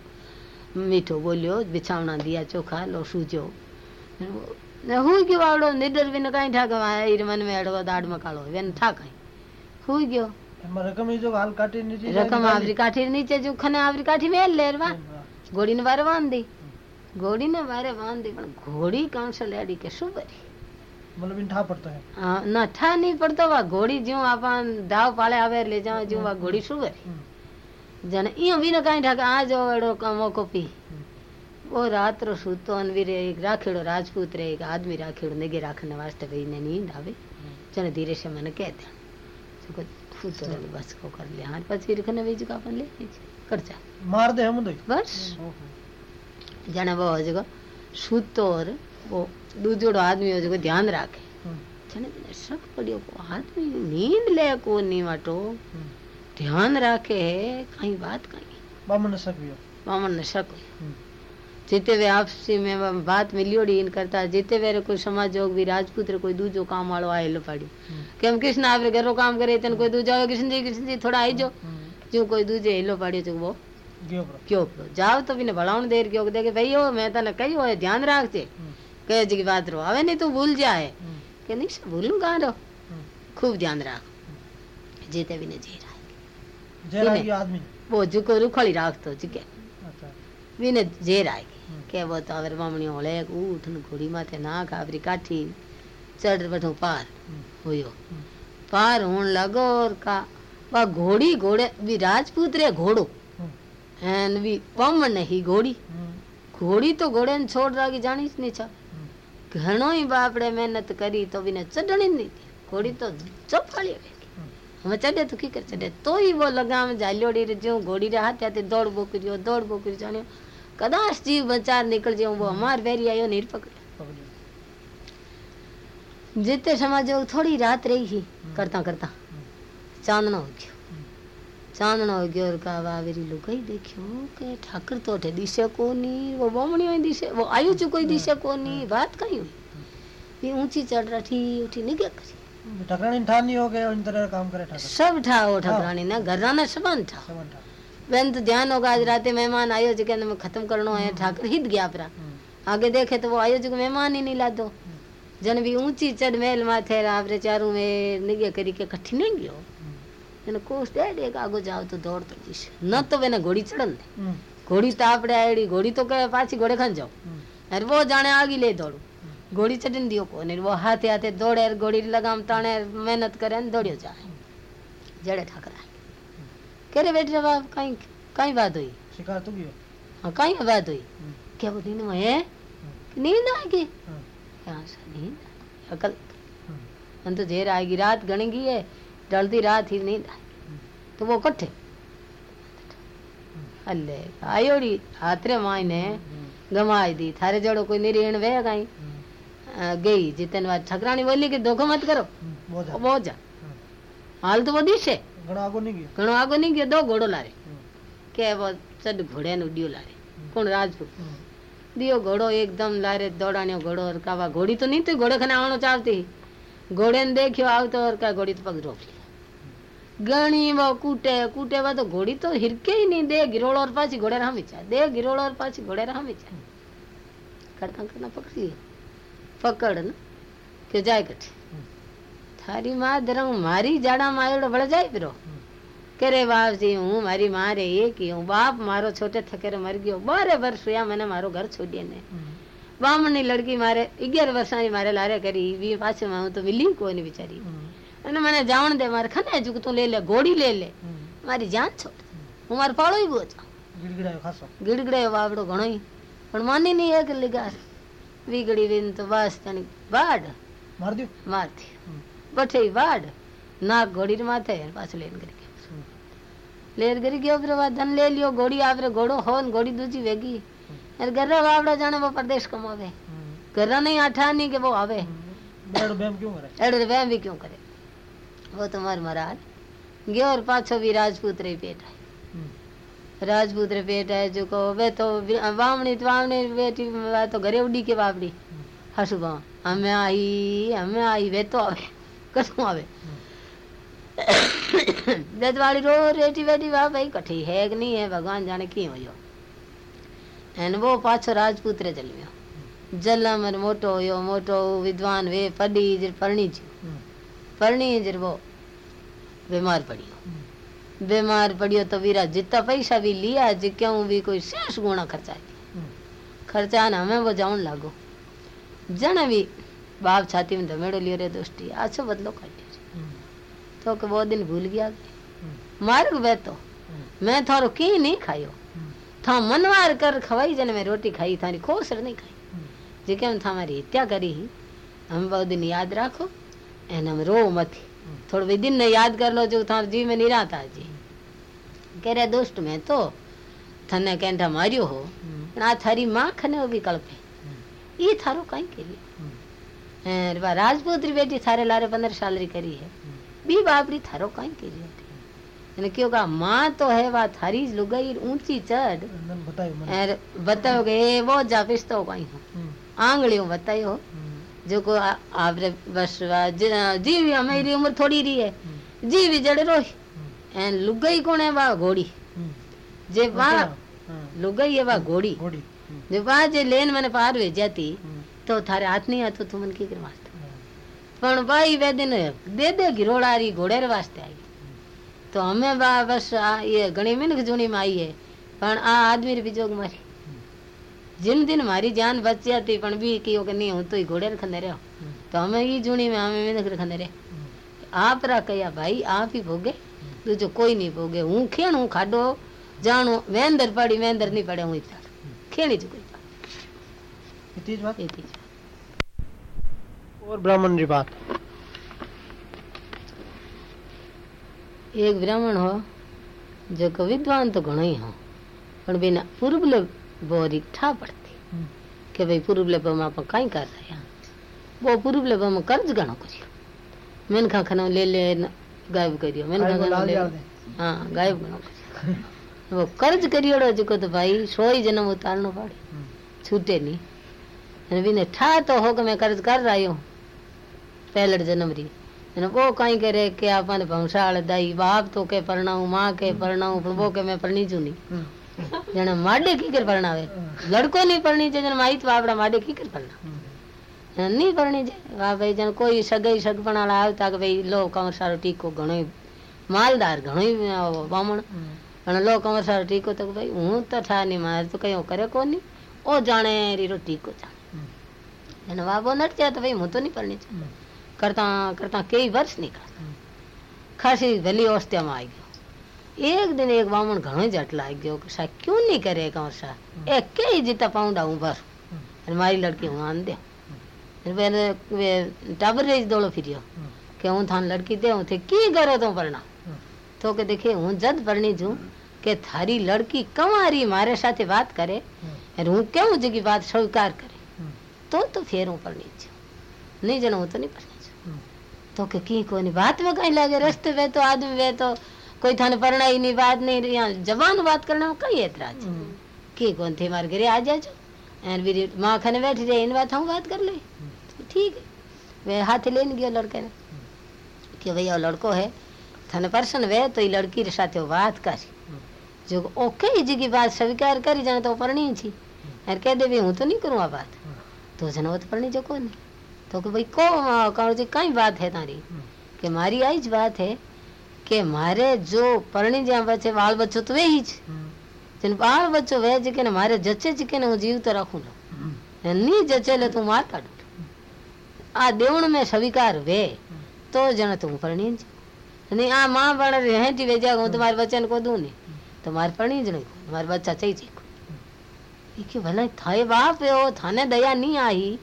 મીઠો બોલ્યો બિછાવણા દિયા ચોખા લો સૂજો હું ગયો આવડો નિડર વિને કાંઈ ઠાકવા એ મન મેળવો દાડમાં કાળો વેન ઠાકાય હું ગયો રકમ ઈ જો હાલ કાઢી નીચે જાય રકમ ને આવરી કાઠી નીચે જો ખને આવરી કાઠી મેલ લેરવા હા. ઘોડીને વારે વાંધી ઘોડીને વારે વાંધી પણ ઘોડી કાંસલ એડી કે શું કરી મતલબ इन ठा पड़ता है હા, ના ઠા નહીં પડતો વા ઘોડી જ્યું આપણ દાવ પાળે આવે લે જાવ જ્યું વા ઘોડી શું કરી हम्म, જને ઈયો વિને કાંઈ ઠાકે આ જો એડો મોકો પી हम्म, ઓ રાત્રો સૂતો અને વીરે એક રાખેડો રાજપૂત રે એક આદમી રાખેડો નગે રાખને વાસ્તે ભાઈ ને નીંદ આવે हम्म, જને ધીરે છે મને ಕೂತರಲ್ಲಿ ಬಸ್ ಹೋಗಲಿ ಹಾನ್ ಪಚ ಇರಕನ ವೇಜು ಕಾಪನ್ಲೆ ಖರ್ಚ ಮಾರ್ದೆ ಹಮದು ಬಸ್ ಜನ ಬೋ ಜಗ ಸುತ್ತೋರ್ वो दूजोड़ो आदमी हो जो ध्यान राखे जने जने सब पड़ियो को आदमी नींद ले को नी वाटो ध्यान राखे है कहीं बात कहीं बामन न सकियो बामन न सकियो જીતે વે આપસી મેં વાત મિલ્યોડી ઇન કરતા જીતે વેરે કોઈ સમાજ જોગ બી રાજપુત્ર કોઈ દૂજો કામ વાળો આયેલો પાડ્યો કેમ કૃષ્ણ આપણે ઘરનો કામ કરે તને કોઈ દૂજો આવે કૃષ્ણજી કૃષ્ણજી થોડા આવી જો જો કોઈ દૂજે હેલો પાડ્યો છું બહુ કયો પ્રો જાવ તો બીને ભલાવણ દેર કયો દે કે ભાઈ હો મેં તને કહ્યું હોય ધ્યાન રાખજે કહે છે કે વાત રહો હવે નહીં તું ભૂલ જાય કે નહીં શું ભૂલું કાં રહો ખૂબ ધ્યાન રાખ જીતે બીને જઈ રાખ આદમી બહુ જુકો રૂખાળી રાખતો જીકે બીને જે રાખ હમ. કે वो તો હવે વામણી ઓળે ઉઠ ને ઘોડી માથે નાક આવરી કાઠી ચડ બઠો પાર हम्म, હોયો हम्म, પાર હોણ લાગો और का वा घोड़ी घोड़े भी राजपूत रे घोड़ो हम्म, एन भी बामण ने ही घोड़ी हम्म, ઘોડી તો ઘોડે ને છોડ રાગી જાણી જ નહીં છા हम्म, ઘણોય બાપડે મહેનત કરી તો બીને ચડણી જ નહીં થી. ઘોડી તો ચોફાળી વેગી હવે ચડે તો કી કરે ચડે તોય वो લગામ જાલ્યોડી રે જ્યું ઘોડી રે હાથે હાથે દોડ બોકર્યો દોડ બોકરી જાણ્યો કદાચ જીવ બચાર નીકળ જ્યો वो અમાર વેરી આયો નીર પકડ્યો पकड़ियो જીતે સમાજો થોડી રાત રહી ही करता करता चांदनो हो गयो चांदनो हो गयो और का वावेरी लुगाई देखियो के ठाकर तो ठे दिशे कोनी वो बमणी हुई दिशे वो आयु चु कोई दिशे कोनी बात कहीं हुई ये ऊंची चढ़ रठी उठी निगे करी टकरानी ठा नहीं हो गया इन तरह काम करे ठाकर सब ठा वो ठकरानी ना घरना ने सबन ठा समन ठा बेन तो ध्यान होगा आज राते मेहमान आयो जो के मैं खत्म करनो है ठाकर हित गया परा हम्म, आगे देखे तो वो आयो जो मेहमान ही नहीं लादो जन भी ऊंची चढ़ मेल माथे आपरे चारू में निगे करी के कठी नहीं गयो हम्म, એને કોસ દે દે કે આગો જાવ તો દોડતો જઈશ ન તો એને ઘોડી ચડન દે हम्म, ઘોડી તો આપણે આયડી ઘોડી તો કે પાછી ઘોડે ખાન જાઓ हम्म, અરે वो जाने आगी ले दौड़ू घोड़ी चढ़न दियो को ने वो हाथे हाथे दौड़े अर घोड़ी लगाम ताणे मेहनत करे ने दौड़ियो जाए जड़े ठाकरा करे बेटे बाप कहीं कहीं बात हुई? शिकार तो गयो हाँ। कहीं बात हुई? हम्म, क्या वो दिन में है नींद आएगी हम्म, यहाँ से नींद अकल। हम्म, हम तो देर आएगी रात गण है। ढलती रात ही नींद आएगी तो वो कट्ठे अल्ले आयोड़ी हाथरे मायने हम्म, गमाई दी। थारे जोड़ो कोई निरीण वे कहीं हम्म, गई जितन बार ठकरानी बोली कि धोखो मत करो। हम्म, जा हाल तो वो दिशे घणो नहीं गयो दो घोड़ो लारे के वो चढ़ घोड़े नु डियो लारे कौन राजपूत दियो घोड़ो एकदम लारे दौड़ाण्यो घोड़ो और कावा घोड़ी तो नहीं थी घोड़े खाने आवनो चाहती घोड़े ने देखियो आवतो और का घोड़ी तो पग रोक लिया गणी वो कूटे कूटे वो तो घोड़ी तो हिरके ही नहीं दे गिरोड़ और पाछी घोड़े रहा मिचा दे गिरोड़ और पाछी થારી માં ધરમ મારી જાડા માયોડો ભળજાય પીરો કે રે બાપજી હું મારી માં રે એ કી હું બાપ મારો છોટે થકે મરી ગયો બારે વર્ષ સુયા મને મારો ઘર છોડીએ ને બામણની લડકી મારે અગિયાર વર્ષની મારે લારે કરી બી પાછળ હું તો મિલી કોની બિચારી અને મને જાવણ દે મારે ખને જુક તું લે લે ઘોડી લે લે મારી જાન છોડ હું મારો પાળો બહુ હતો ગીડગડાયો વાવડો ઘણો પણ માની નહીં એક લીગા વીગડી વીન તો બસ તને બાડ માર દો માર દે બઠે વાડ નાક ઘોડી માથે પાછું લેન કરી ગયો हम्म, લેર કરી ગયો फिर वा धन ले लियो घोड़ी आपरे घोड़ो हो ने घोड़ी दूजी वेगी अरे गर्रा वावड़ा जाने वो परदेश कमावे हम्म, गर्रा नहीं आठा नहीं के वो आवे हम्म, बेड़ बेम क्यों करे एड़े वह भी क्यों करे वो तो मर महाराज गयो और पाछो भी राजपूत रे पेट है हम्म, राजपूत रे पेट है जो को वे तो वामणी वामणी बेटी वा तो घरे उड़ी के बापड़ी हसु बा हमें आई हमें आई वे तो आवे कसम आवे ददवाड़ी रो रेटी बेटी वाह भाई कठी है कि नहीं है भगवान जाने की हो एन वो पाछो राजपूत रे जल मोटो हुयो मोटो विद्वान वे पढ़ी जर परणी जो परणी जर वो बीमार पड़ियो बीमार पड़ियो तो वीरा जितना पैसा भी लिया जी क्यों भी कोई शेष गुणा खर्चा खर्चा न हमें वो जाऊन लागो जन भी बाप छाती में धमेड़ो लियो रे दोस्ती आज बदलो कर हम्म। तो के वो दिन भूल गया हम्म। मार्ग बे तो। हम्म। मैं थारो की नहीं खायो। था मनवार कर खवाई जन मैं रोटी खाई थारी खोसर नहीं खाई। जेके हम था हत्या करी ही हम वो दिन याद राखो एन हम रो मत थोड़ो वे दिन ने याद कर लो जो था जी में निरा था जी। कह रहे दोस्त मैं तो थने कहता मारियो हो आ थारी माँ खने वो भी कल्पे। ये थारो कहीं के लिए? રાજપૂત રી બેટી થારે લારે પંદર સાલ રી કરી હે हम्म, બી બાપરી થારો કઈ કરી એને કયો કા માં તો હે વા થારી જ લુગાઈ ઊંચી ચડ नन बतायो મને और बताओ કે એ वो जापिस तो कहीं हो हम्म, आंगलियों बतायो हम्म, जो को आ- आपरे बस वा- जी- जीवी हमारी उम्र थोड़ी रही है हम्म, जीवी जड़ रोही हम्म, एन लुगाई कौन है वा घोड़ी हम्म, जे वा हाँ, लुगाई है वा घोड़ी घोड़ी हम्म, जे वा जे लेन मैंने पार वे जाती તો તારે હાથ નહીં હતો તો મને કીકર વાંચતો પણ ભાઈ વેદીને બે બે ગિરોળારી ઘોડેર વાસ્તે આવી તો અમે બસ આ એ ઘણી મિનખ જૂનીમાં આવીએ પણ આ આદમી બીજો મારી જીન દિન મારી જાન બચી હતી પણ બી કયો કે નહીં હું તો એ ઘોડેર ખંદે રહ્યો તો અમે એ જૂનીમાં અમે મિનખ ખંદે રે આપ રા કયા ભાઈ આપ ઈ ભોગે બીજો કોઈ નહીં ભોગે હું ખેણ હું ખાડો જાણું મેંદર પડી મેંદર નહીં પડે હું ખેણી ચૂકી हूं इतना खेणी जो कोई इतनी ज बात ये थी और ब्राह्मण री बात એક બ્રાહ્મણ હો જો કે વિદ્વાન તો ઘણો હો પણ બેના પૂર્વલે બહુ રીઠા પડતી हम्म, કે ભાઈ પૂર્વલે બમાં આપણે કાંઈ કર રહ્યા બહુ પૂર્વલે બમાં કર્જ ઘણો કર્યો મેનખા ખાના લે લે ન ગાયબ કર્યો મેનખા खाई को ખાના लाल લે याद है હા ગાયબ ઘણો કર્યો वो कर्ज करियोड़ो जेको तो भाई सो ही जन्म उतारणो पड़े विने ठा तो हो कि मैं कर्ज कर रही हूँ। पहलट जन्म री वो कहीं करे के अपन भंसाल दाई बाप तो के परणाऊ माँ के हम्म। परणाऊ पर वो के मैं परणी चू नहीं जने माडे की कर परणावे? हम्म। लड़को नहीं परणी जे जने माई तो बापड़ा माडे की कर परना नहीं परणी जे वाह भाई जन कोई सगई सगपण वाला आवता के भाई लो कंवर सारो टीको घणो मालदार घणो बामण અને લો કમર સારો ટીકો તો ભાઈ હું તો ઠા નહીં મારે તો કઈ કરે કોની ઓ જાણે રીરો ટીકો જાણે એનો વાબો નટકે તો ભાઈ હું તો નહીં પરણી કરતા કરતા કઈ વર્ષ નીકળતા ખાસી વહેલી અવસ્થામાં આવી ગયો એક દિન એક બામણ ઘણો જ આટલા આવી ગયો કે શા ક્યું નહીં કરે કહો શા એ કઈ જીતા પાઉંડા હું ભર અને મારી લડકી હું આન દે ટાબર રહી જ દોડો ફિર્યો કે હું થાન લડકી દે હું કી કરો તો પરણા તો કે દેખે હું જદ પરણી છું કે થારી લડકી કમારી મારે સાથે વાત કરે હું કેવું જગી વાત સ્વીકાર કરે તો તો ફેર હું પરણી છું નહીં જણ હું તો નહીં પરણી છું हम्म, તો કે કી કોની વાત में कहीं लगे रस्ते वे तो आदमी वे तो कोई थाने परणाई नहीं बात नहीं यहाँ जवान बात करने में कई एतराज है हम्म, की कौन थे मार घरे आ जाजो एन भी माँ खाने बैठ जाए इन बात हम बात कर ले ठीक है वे हाथ लेने गयो लड़के ने कि भैया वो लड़को है थाने पर्सन वे तो ये लड़की रे साथे वो बात करी जो ओके जी की बात स्वीकार करी जाने तो परणी छी और कह दे भी हूँ तो नहीं करूँ आ बात તો જનાવત પરણી જકો ને તો કે ભાઈ કો કાળુજી કઈ વાત હે તારી કે મારી આ જ વાત હે કે મારે જો પરણી જ્યાં વચ્ચે બાળ બચ્ચો તો એ જ જેને બાળ બચ્ચો વહે છે કે મારે જચે છે કે હું જીવતો રાખું ને નહીં જચે એટલે તું માર કાઢ આ દેવણ મેં સ્વીકાર વે તો જણે તું પરણી જ અને આ માં પણ હેઠી વેજ્યા હું તમારે બચ્ચાને કોઈ દઉં નહીં તમારે પરણી જ નહીં મારા બચ્ચા થઈ જાય કે ભલે થઈ બાપ એવો થાને દયા નહીં આવી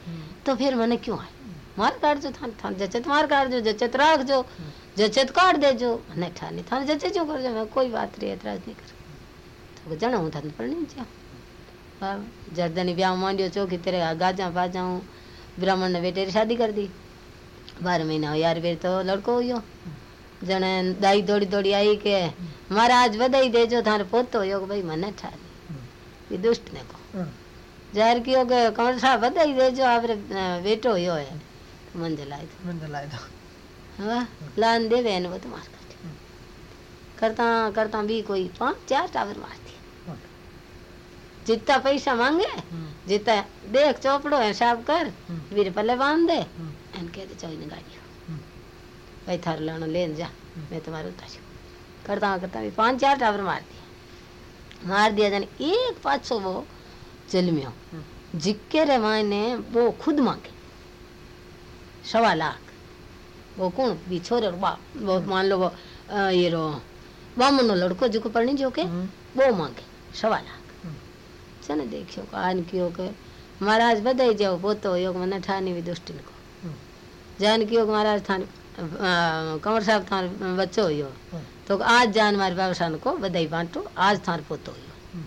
તો ફેર મને ક્યું આવી માર કાઢજો થાન જચત માર કાઢજો જચત રાખજો જચત કાઢ દેજો અને ઠાની થાન જચે શું કરજો મેં કોઈ વાત રે એતરાજ નહીં કરું તો જાણે હું થાન પર નહીં જ્યાં જર્દની વ્યાહ માંડ્યો ચોકી ત્યારે ગાજા બાજા હું બ્રાહ્મણને બેટેરી શાદી કરી દી બાર મહિના યાર બેર તો લડકો ગયો જણે દાઈ દોડી દોડી આવી કે મારા આજ વધાઈ દેજો તારે પોતો યોગ ભાઈ મને ઠાની એ દુષ્ટ ને કહો જાહેર કયો કે કમર સાહેબ વધાઈ દેજો આપણે અ, બેટો યો હે મંદિર લાવી દો મંદિર લાવી દો હવે પ્લાન દેવે એને બધું માર કાઢે હમ. કરતા કરતા બી કોઈ પાંચ ચાર ટાવર મારતી હમ. જીતતા પૈસા માંગે હમ. જીતા દેખ ચોપડો હિસાબ કર હમ. વીર પલ્લે બાંધ દે હમ. એને કહે દે ચોઈને ગાડીઓ હમ. ભાઈ થારું લાણો લઈને જા હમ. મેં તમારે ઉતાર્યું કરતા કરતા બી પાંચ ચાર ટાવર માર दिया मार दिया जाने एक पाछो वो जलमियो हम्म। जिक्के रे मायने वो खुद मांगे सवा लाख वो कौन भी छोरे रो बाप वो मान लो वो ये रो बामन नो लड़को जो पढ़नी जो के हम्म. वो मांगे सवा लाख हम्म. चने देखियो आन कियो के महाराज बधाई जाओ पोतो योग मने ठानी भी दुष्टिन को हम्म. जान महाराज थान कंवर साहब थान बच्चो हम्म. तो आज जान मारे बाबसान को बधाई बांटो आज थार पोतो हम्म.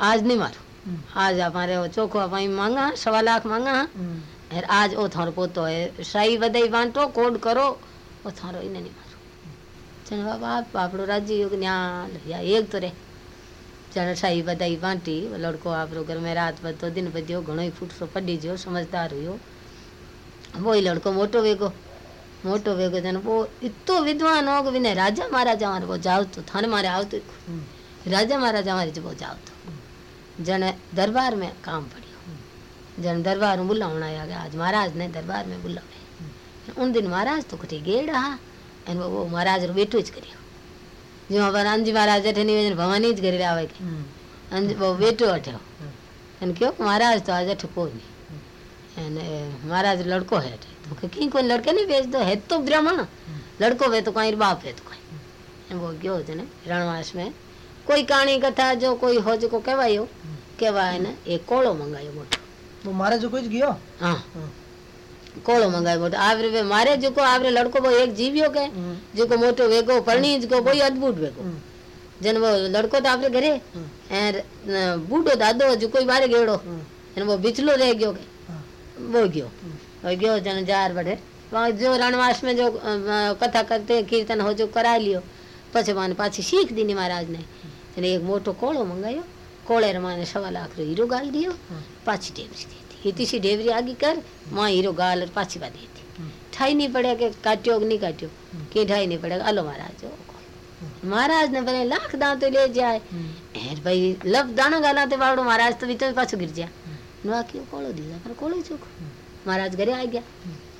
आज नहीं मारो. आज हमारे चोखो भाई मांगा सवा लाख मांगा। हम्म. आज ओ थारो पोतो है शाही बधाई बांटो कोड करो वो थारो इने नहीं मारो। चल बाबा आपड़ो राज़ी योग न्याल या एक तो रे चल शाही बधाई बांटी लड़को आपरो घर में रात बतो दिन बदियो घणो ही फूटरो पड़ी जो समझदार हुयो। वो ही लड़को मोटो वेगो मोटो वेगो जन वो इतो विद्वान हो कि विने राजा महाराजा मारे वो जाओ तो थाने मारे आओ तो हम्म. राजा जने दरबार में काम पड़ियो। जन दरबार में बुलावण आया गया। आज महाराज ने दरबार में बुलावे उन दिन महाराज तो कटी गेड़ा एन वो, वो महाराज रो बेटो ज करियो। जो अपन अंजी महाराज अठे नहीं वज़न भवानी ज करी आवे के हम्म. अंज वो बेटो अठे एन क्यों महाराज तो आज अठे कोई नहीं एन महाराज लड़को है अठे। तो के की कोई लड़के नहीं भेज दो है तो ब्राह्मण। लड़को वे तो कहीं बाप है तो कहीं वो गयो जने रणवास में। कोई कहानी कथा जो कोई हो जो को कहवायो कहवाय ने एक कोळो मंगायो मोटो वो मारे जो कुछ गयो हाँ हम्म. कोळो मंगायो मोटो आवरे वे मारे जो आवरे लड़को वो एक जीवियो के हम्म. जेको मोटो वेगो परणी को कोई अद्भुत वेगो हम्म. जन वो लड़को तो आपरे घरे हम्म. ऐं न, बूढ़ो दादो जो कोई बारे गेड़ो हम्म. एन वो बिचलो रह गयो के हाँ. वो गयो वो गयो जन जार बढ़े वहाँ जो रणवास में जो अ, अ, कथा करते कीर्तन हो जो करा लियो પછી માને પાછી શીખ દીની મહારાજને એટલે એક મોટો કોળો મંગાયો કોળેર માને સવા લાખ રો હીરો ગાલ દીયો પાછી ઢેવરી દીધી હિતીસી ઢેવરી આગી કર માં હીરો ગાલ પાછી બા દીધી ઠાઈ નહીં પડે કે કાટ્યો કે નહીં કાટ્યો કે ઠાઈ નહીં પડે આલો મહારાજ મહારાજ ને ભલે લાખ દાંતો લે જાય હે ભાઈ લફ દાણો ગાલા તે વાળો મહારાજ તો બીજો પાછો ગીર જ્યા નવા કયો કોળો દીધા પણ કોળો ચોખો મહારાજ ઘરે આવી ગયા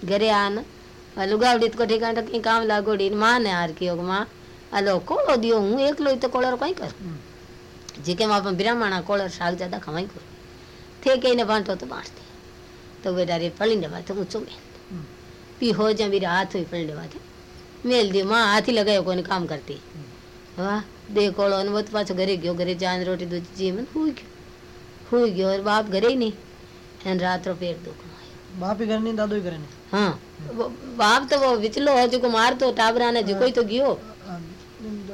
ઘરે આના લુગાવડી તો ઠેકાણ કામ લાગોડી માં ને હાર કયો માં कियो कि माँ अलो कोळो दियो हूँ एकलो तो कोळो कई कर? जेके माँ अपन ब्राह्मणा कोळो शाक ज़्यादा खवाई को थे के ने बांटो तो तो बेटा रे पड़ी ने बात ऊंचो में पी हो जा मेरे हाथ हुई पड़ी बात मेल दी माँ हाथ लगायो कोई काम करती। वाह दे कोळो ने वो तो पाछो घरे गयो घरे जान रोटी दूध जी और बाप घरे ही नहीं। एन रात रो पेट दुखनो आयो। बाप ही दादो ही घर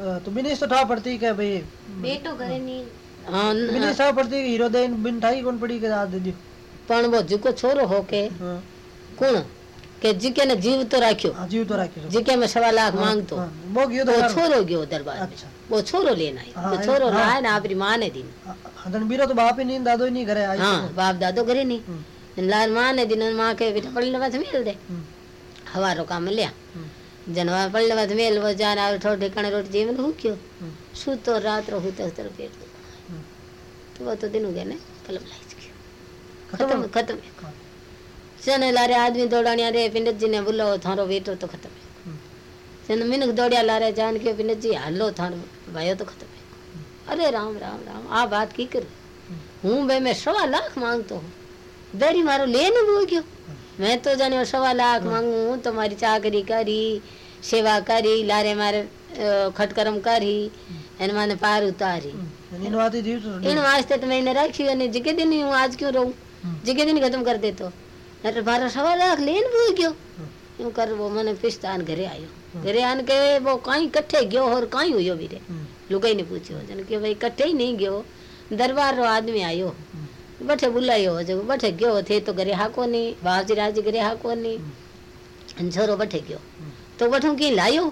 नहीं हाँ बाप तो हो ने कोई तो गयो तो बिन तो ठाव पड़ती के भाई? बेटो घरे नहीं। हाँ बिन ठाव पड़ती कि हीरो दे बिन ठाई कौन पड़ी के दाद दे दियो? पण वो जेको छोरो हो के हाँ. कोण के जिके ने जीव तो राख्यो। हाँ, जीव तो राखी जिके में सवा लाख मांगतो। हाँ, वो गयो तो वो घर। छोरो गयो दरबार में। अच्छा। वो छोरो लेना है हाँ, वो छोरो हाँ। लाए ना आपरी माँ ने नहीं नहीं नहीं ने दिन माँ के बेटा पढ़ने बाद मेल दे हम्म, हवारो काम लिया हम्म, जनवा पढ़ने बाद मेल वो। तो वो तो दिन हो गया ने कलम लाई गयो? खत्म। खत्म चने लारे आदमी दौड़ानिया रे पिंडत जी ने बुलाओ थारो बेटो तो खत्म है। चंद मिनक दौड़िया लारे जान के पिंडत जी हालो थारो भाइयो तो खत्म है। अरे राम राम राम आ बात की कर? हूँ। भाई मैं सवा लाख मांगतो हूँ। दरी मारो लेने बोल गयो। मैं तो जाने सवा लाख मांगू तुम्हारी चाकरी करी सेवा करी लारे मारे खटकरम करी एन माने पार उतारी। इन ही तो इन वास्ते तो मैंने रखी है जिके दिन हूँ आज क्यों रहूँ? जिके दिन खत्म कर दे तो। अरे बारह सवा लाख लेन भूल गयो। यूँ कर वो मैंने पिस्तान घरे आयो। घरे आन के वो कहीं कट्ठे गयो और कहीं हुयो भी रे लुगाई ने पूछो जन के भाई कट्ठे ही नहीं गयो। दरबार रो आदमी आयो। बठे बुलायो जो बठे गयो थे तो घरे हाको नहीं बाजी राज़ी घरे हाको नहीं छोरो बठे गयो तो बठू की लायो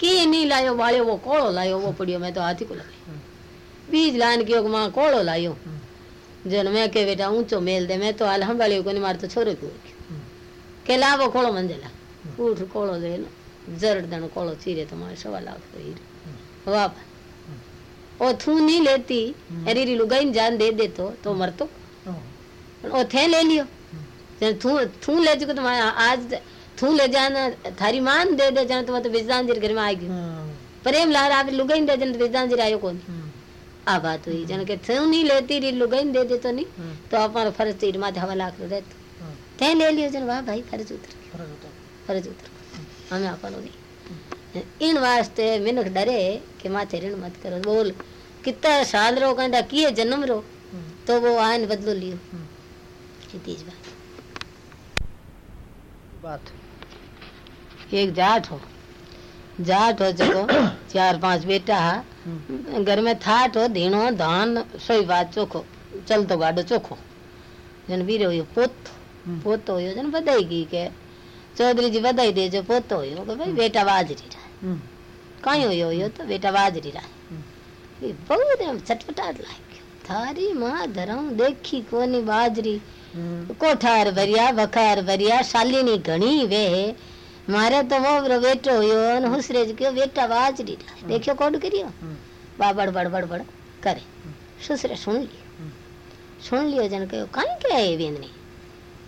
की नहीं लायो वालियो वो कोड़ो लायो वो पड़ियो मैं तो हाथी को लगाई बीज लान कियो माँ कोड़ो लायो जन मैं के बेटा ऊंचो मेल दे मैं तो हाल संभालियो कोनी मार तो छोरे को के लावो कोड़ो मंजला उठ कोड़ो ले लो जरड़ दण कोड़ो चीरे तो मारे सवा तो ओ थू नहीं लेती अरे री लुगाई जान दे दे तो तो मर तो। ओ। थे ले लियो। थू थू ले चुको तो मैं आज थू ले जाना थारी मान दे दे जाना तो तो विजदान जी घर में आ गई प्रेम लार आप लुगाई दे जन विजदान जी आयो कौन। आ बात हुई जन के थू नहीं लेती री लुगाई दे दे तो नहीं। तो हमारा फ़र्ज़ तीर माथे हवा लाख रहते। ते ले लियो जन वाह भाई फ़र्ज़ उतर। फ़र्ज़ उतर। हमें नहीं इन वास्ते मिनख डरे कि माथे ऋण मत करो बोल। कितना साल रो कंडा किए जन्म रो तो वो आयन बदलो लियो। इतीज बात। बात। एक जाट हो। जाट हो जको चार पाँच बेटा हा। घर में थाट हो धीणो धान सोई बात चोखो। चलतो गाडो चोखो। जन वीरो हुयो पोतो। पोतो हुयो जन बधाई की के। चौधरी जी बधाई दे जो पोतो हुयो। के भाई बेटा बाजरी रहा कहीं हुयो हुयो तो बेटा बाजरी रहा ये बहुत चटपटाट लाग्यो थारी माँ धरम देखी कोनी बाजरी? कोठार भरिया बखार भरिया शालिनी घणी वे मारे तो वो बेटो हुयो न हुसरे जी कयो बेटा बाजरी रहा देखियो कोड करियो? बाबड़ बड़ बड़ बड़ करे। सुसरे सुन लियो। सुन लियो जन कयो काई के है वेंदनी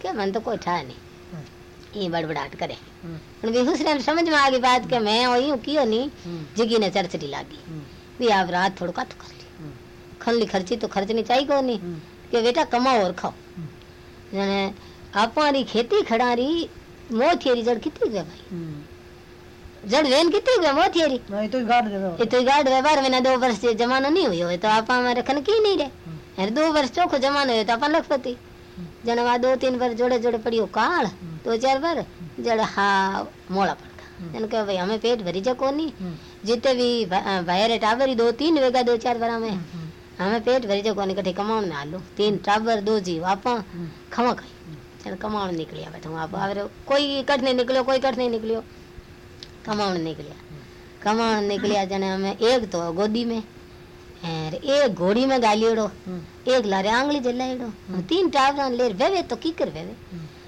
के मन तो कोई ठा नहीं ये बड़बड़ाहट करे। पण वे हुसरे ने समझ में आ गई बात के यूँ भी आप रात थोड़ो काट कर ली। खनली खर्ची तो खर्चनी चाहिए को नहीं कि बेटा कमाओ और खाओ। जने आपरी खेती खड़ारी मोथियरी जड़ कितनी गए भाई? जड़ वेन कितनी गए मोथियरी नहीं तो गाड़ देवे ये तो गाड़ व्यवहार में दो वर्ष जमानो नहीं हुई हो तो आप हमारे खन की नहीं रहे अरे दो वर्ष चौखो जमानो हुयो तो अपन लखपति। जनवा दो तीन बार जोड़े जोड़े पड़ियो काल दो चार बार जड़ हा मोड़ा पड़का। जन कहे भाई हमें पेट भरी जा कोनी। जिते भी भाई टावर दो तीन वेगा दो चार बार में। हमें पेट भरी जा कोनी कठे कमाउन में आलो तीन टाबर दो जी आपा खमा खाई। चल कमाउन निकलिया बैठो आप आवे कोई कट नहीं निकलियो कोई कट नहीं निकलियो। कमाउन निकलिया। कमाउन निकलिया जने हमें एक तो गोदी में एक घोड़ी में गालियोड़ो एक लारे आंगली जलाएड़ो तीन टावर ले वेवे तो की कर वेवे?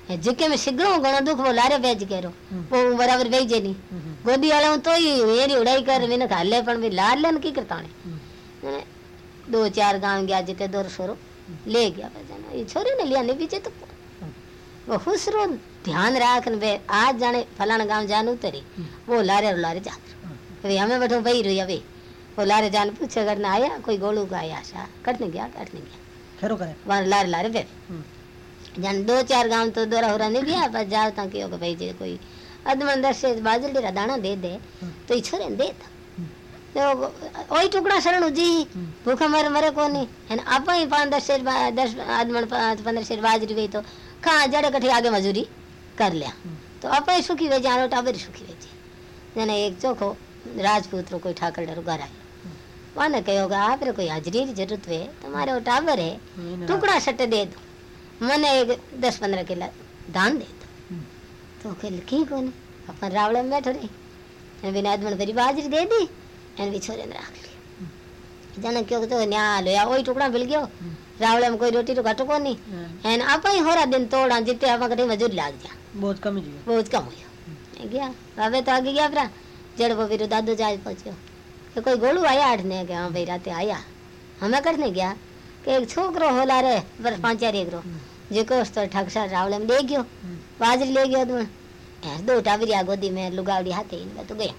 जेके में सिगड़ो घणो दुख वो लारे भेज केरो वो बराबर भेजे नहीं गोदी वाले हूँ तो ही मेरी उड़ाई कर मैंने खाले पण भी लाल लन की करता ने दो चार गाँव गया जिते दो सोरो ले गया बजाना ये छोरे ने लिया नहीं पीछे तो वो हुसरो ध्यान राख बे आज जाने फलाना गाँव जान उतरी वो लारे और लारे जा वे हमें बैठो भाई रही अभी वो लारे जान पूछे करने आया कोई गोलू का आया सा कटने गया कटने गया लारे लारे बे जान दो चार गाँव तो दोरा होरा नहीं गया बस जाओ ता कि भाई जे कोई अदमन दस से बाजरी रा दाना दे दे तो ई छोरे दे ता। तो ओई टुकड़ा शरण जी भूखा मरे मरे कोनी। है आप ही पाँच दस शेर दस आदमन पंद्रह शेर बाजरी गई तो कहाँ जड़े कठी आगे मजूरी कर लिया। तो आप ही सुखी वेजे आनो टाबर सुखी वेजे। जने एक चोखो राजपूत रो कोई ठाकर डरो घर आयो। माने कहो आप रे कोई हाजरी की ज़रूरत है तुम्हारे वो टाबर है टुकड़ा सट दे दो। मैंने एक दस पंद्रह किला दान दे दो तो कह की कोने? अपन रावड़े में बैठ रही। एन भी नादमन बाजरी दे दी एन भी छोरे ने रख ली जाने क्यों तो न्याय लो या वही टुकड़ा मिल गयो। रावड़े में कोई रोटी तो घट को नहीं हाँ। एन आप ही होरा दिन तोड़ा जितने आप कटे मजूर लाग जा। बहुत कम ही बहुत कम हुई। गया बाबे तो आगे गया भरा जड़ वो भी दादू जाज पहुंचो कोई गोलू आया आठ ने हाँ भाई रातें आया। हमें करने गया। કે એક છોકરો હોલા રે વર્ષ પાંચારી એકરો જે કોસ તો ઠગસા રાવલે में ले गयो बाजरी ले गयो तुम दो टावरिया गोदी में लुगावड़ी हाथे इन तो गया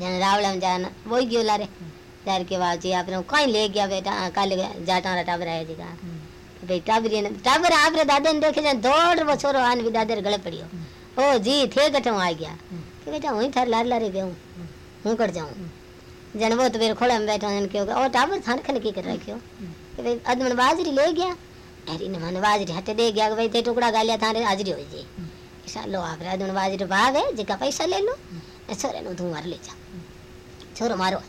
जाने रावले में जाना वो गयो लारे जार के बाद जी आपने कहीं ले गया बेटा काले जाटा टावर आया जी का भाई टाबरी ने टाबर आपरे दादे ने देखे जान दौड़ वो छोरो आन भी दादे रे गले पड़ियो ओ जी थे कटे आ गया कि बेटा वहीं थार लार लारे बेहूं हूं कर जाऊं जन वो तो मेरे खोले में बैठा जन क्यों ओ टाबर थान खने की कर रखियो કે ભાઈ અદમણ બાજરી લઈ ગયા એરીને મને બાજરી હાથે દે ગયા કે ભાઈ તે ટુકડા ગાલ્યા તારે હાજરી હોય જઈ ચાલો આપણે અદમણ બાજરી ભાવે જેકા પૈસા લઈ લો ને છોરેનું ધું મારે લઈ જા છોરો મારો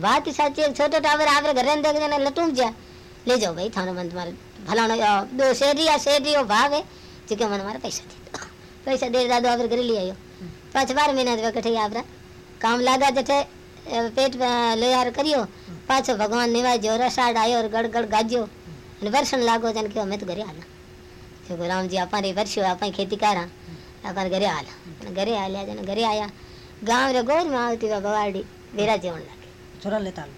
વાત સાચી છોટો ટાવર આપણે ઘરે અંદર જઈને લટું જ્યા લેજો ભાઈ થાનો મને તમારે ફલાણો દો શેરીયા શેરીઓ ભાવે જે કે મને મારા પૈસા દે પૈસા દે દાદો આપણે ઘરે લઈ આવ્યો પાંચ બાર મહિના જ વખત આપણા કામ લાગા જઠે પેટ લયાર કર્યો પાછો ભગવાન નિવાજ્યો રસાડ આવ્યો ગડગડ ગાજ્યો અને વર્ષણ લાગો જન કયો મેં તો ઘરે હાલા જેકો રામજી અપાને વર્ષ્યો અપાઈ ખેતી કરા અપાને ઘરે હાલા અને ઘરે હાલ્યા જને ઘરે આયા ગામ રે ગોર में આવતી વા બવાડી વેરા જેવણ લાગે छोरा लेता लो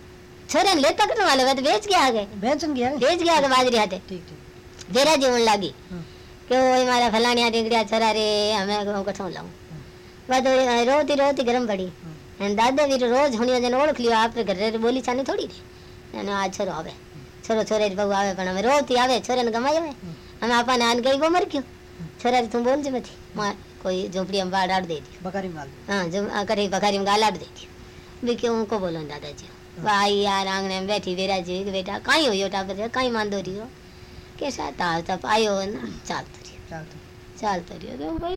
छोरे ने लेता कटने वाले वे तो बेच गया आगे बेचन गया है? बेच गया आगे बाजरी हाथे ठीक ठीक વેરા જેવણ લાગી હમ. કે ઓય મારા ફલાણિયા ટીંગડિયા છરા રે અમે હું કઠો લાવું બધું રોતી રોતી ગરમ પડી અને દાદા વીર રોજ હણ્યો જેને ઓળખી લ્યો આપે ઘરે બોલી ચાની થોડી ને અને આ છોરો આવે છોરો છોરે બહુ આવે પણ અમે રોવતી આવે છોરાને ગમાય આવે અમે આપણને આને ગઈ બમર ગયો છોરા તું બોલજે નથી કોઈ ઝોપડી આમ વાડ આડ દે દી બકારી માં હા જો કરી બકારી માં ગાલાડ દે દી બી કે હું કો બોલો દાદાજી ભાઈ યાર આંગણે બેઠી વેરાજી કે બેટા કાંઈ હોયો ટાબર કાંઈ માંદો રહ્યો કે સાત આવતા આવ્યો ને ચાલતો રહ્યો ચાલતો રહ્યો કે ભાઈ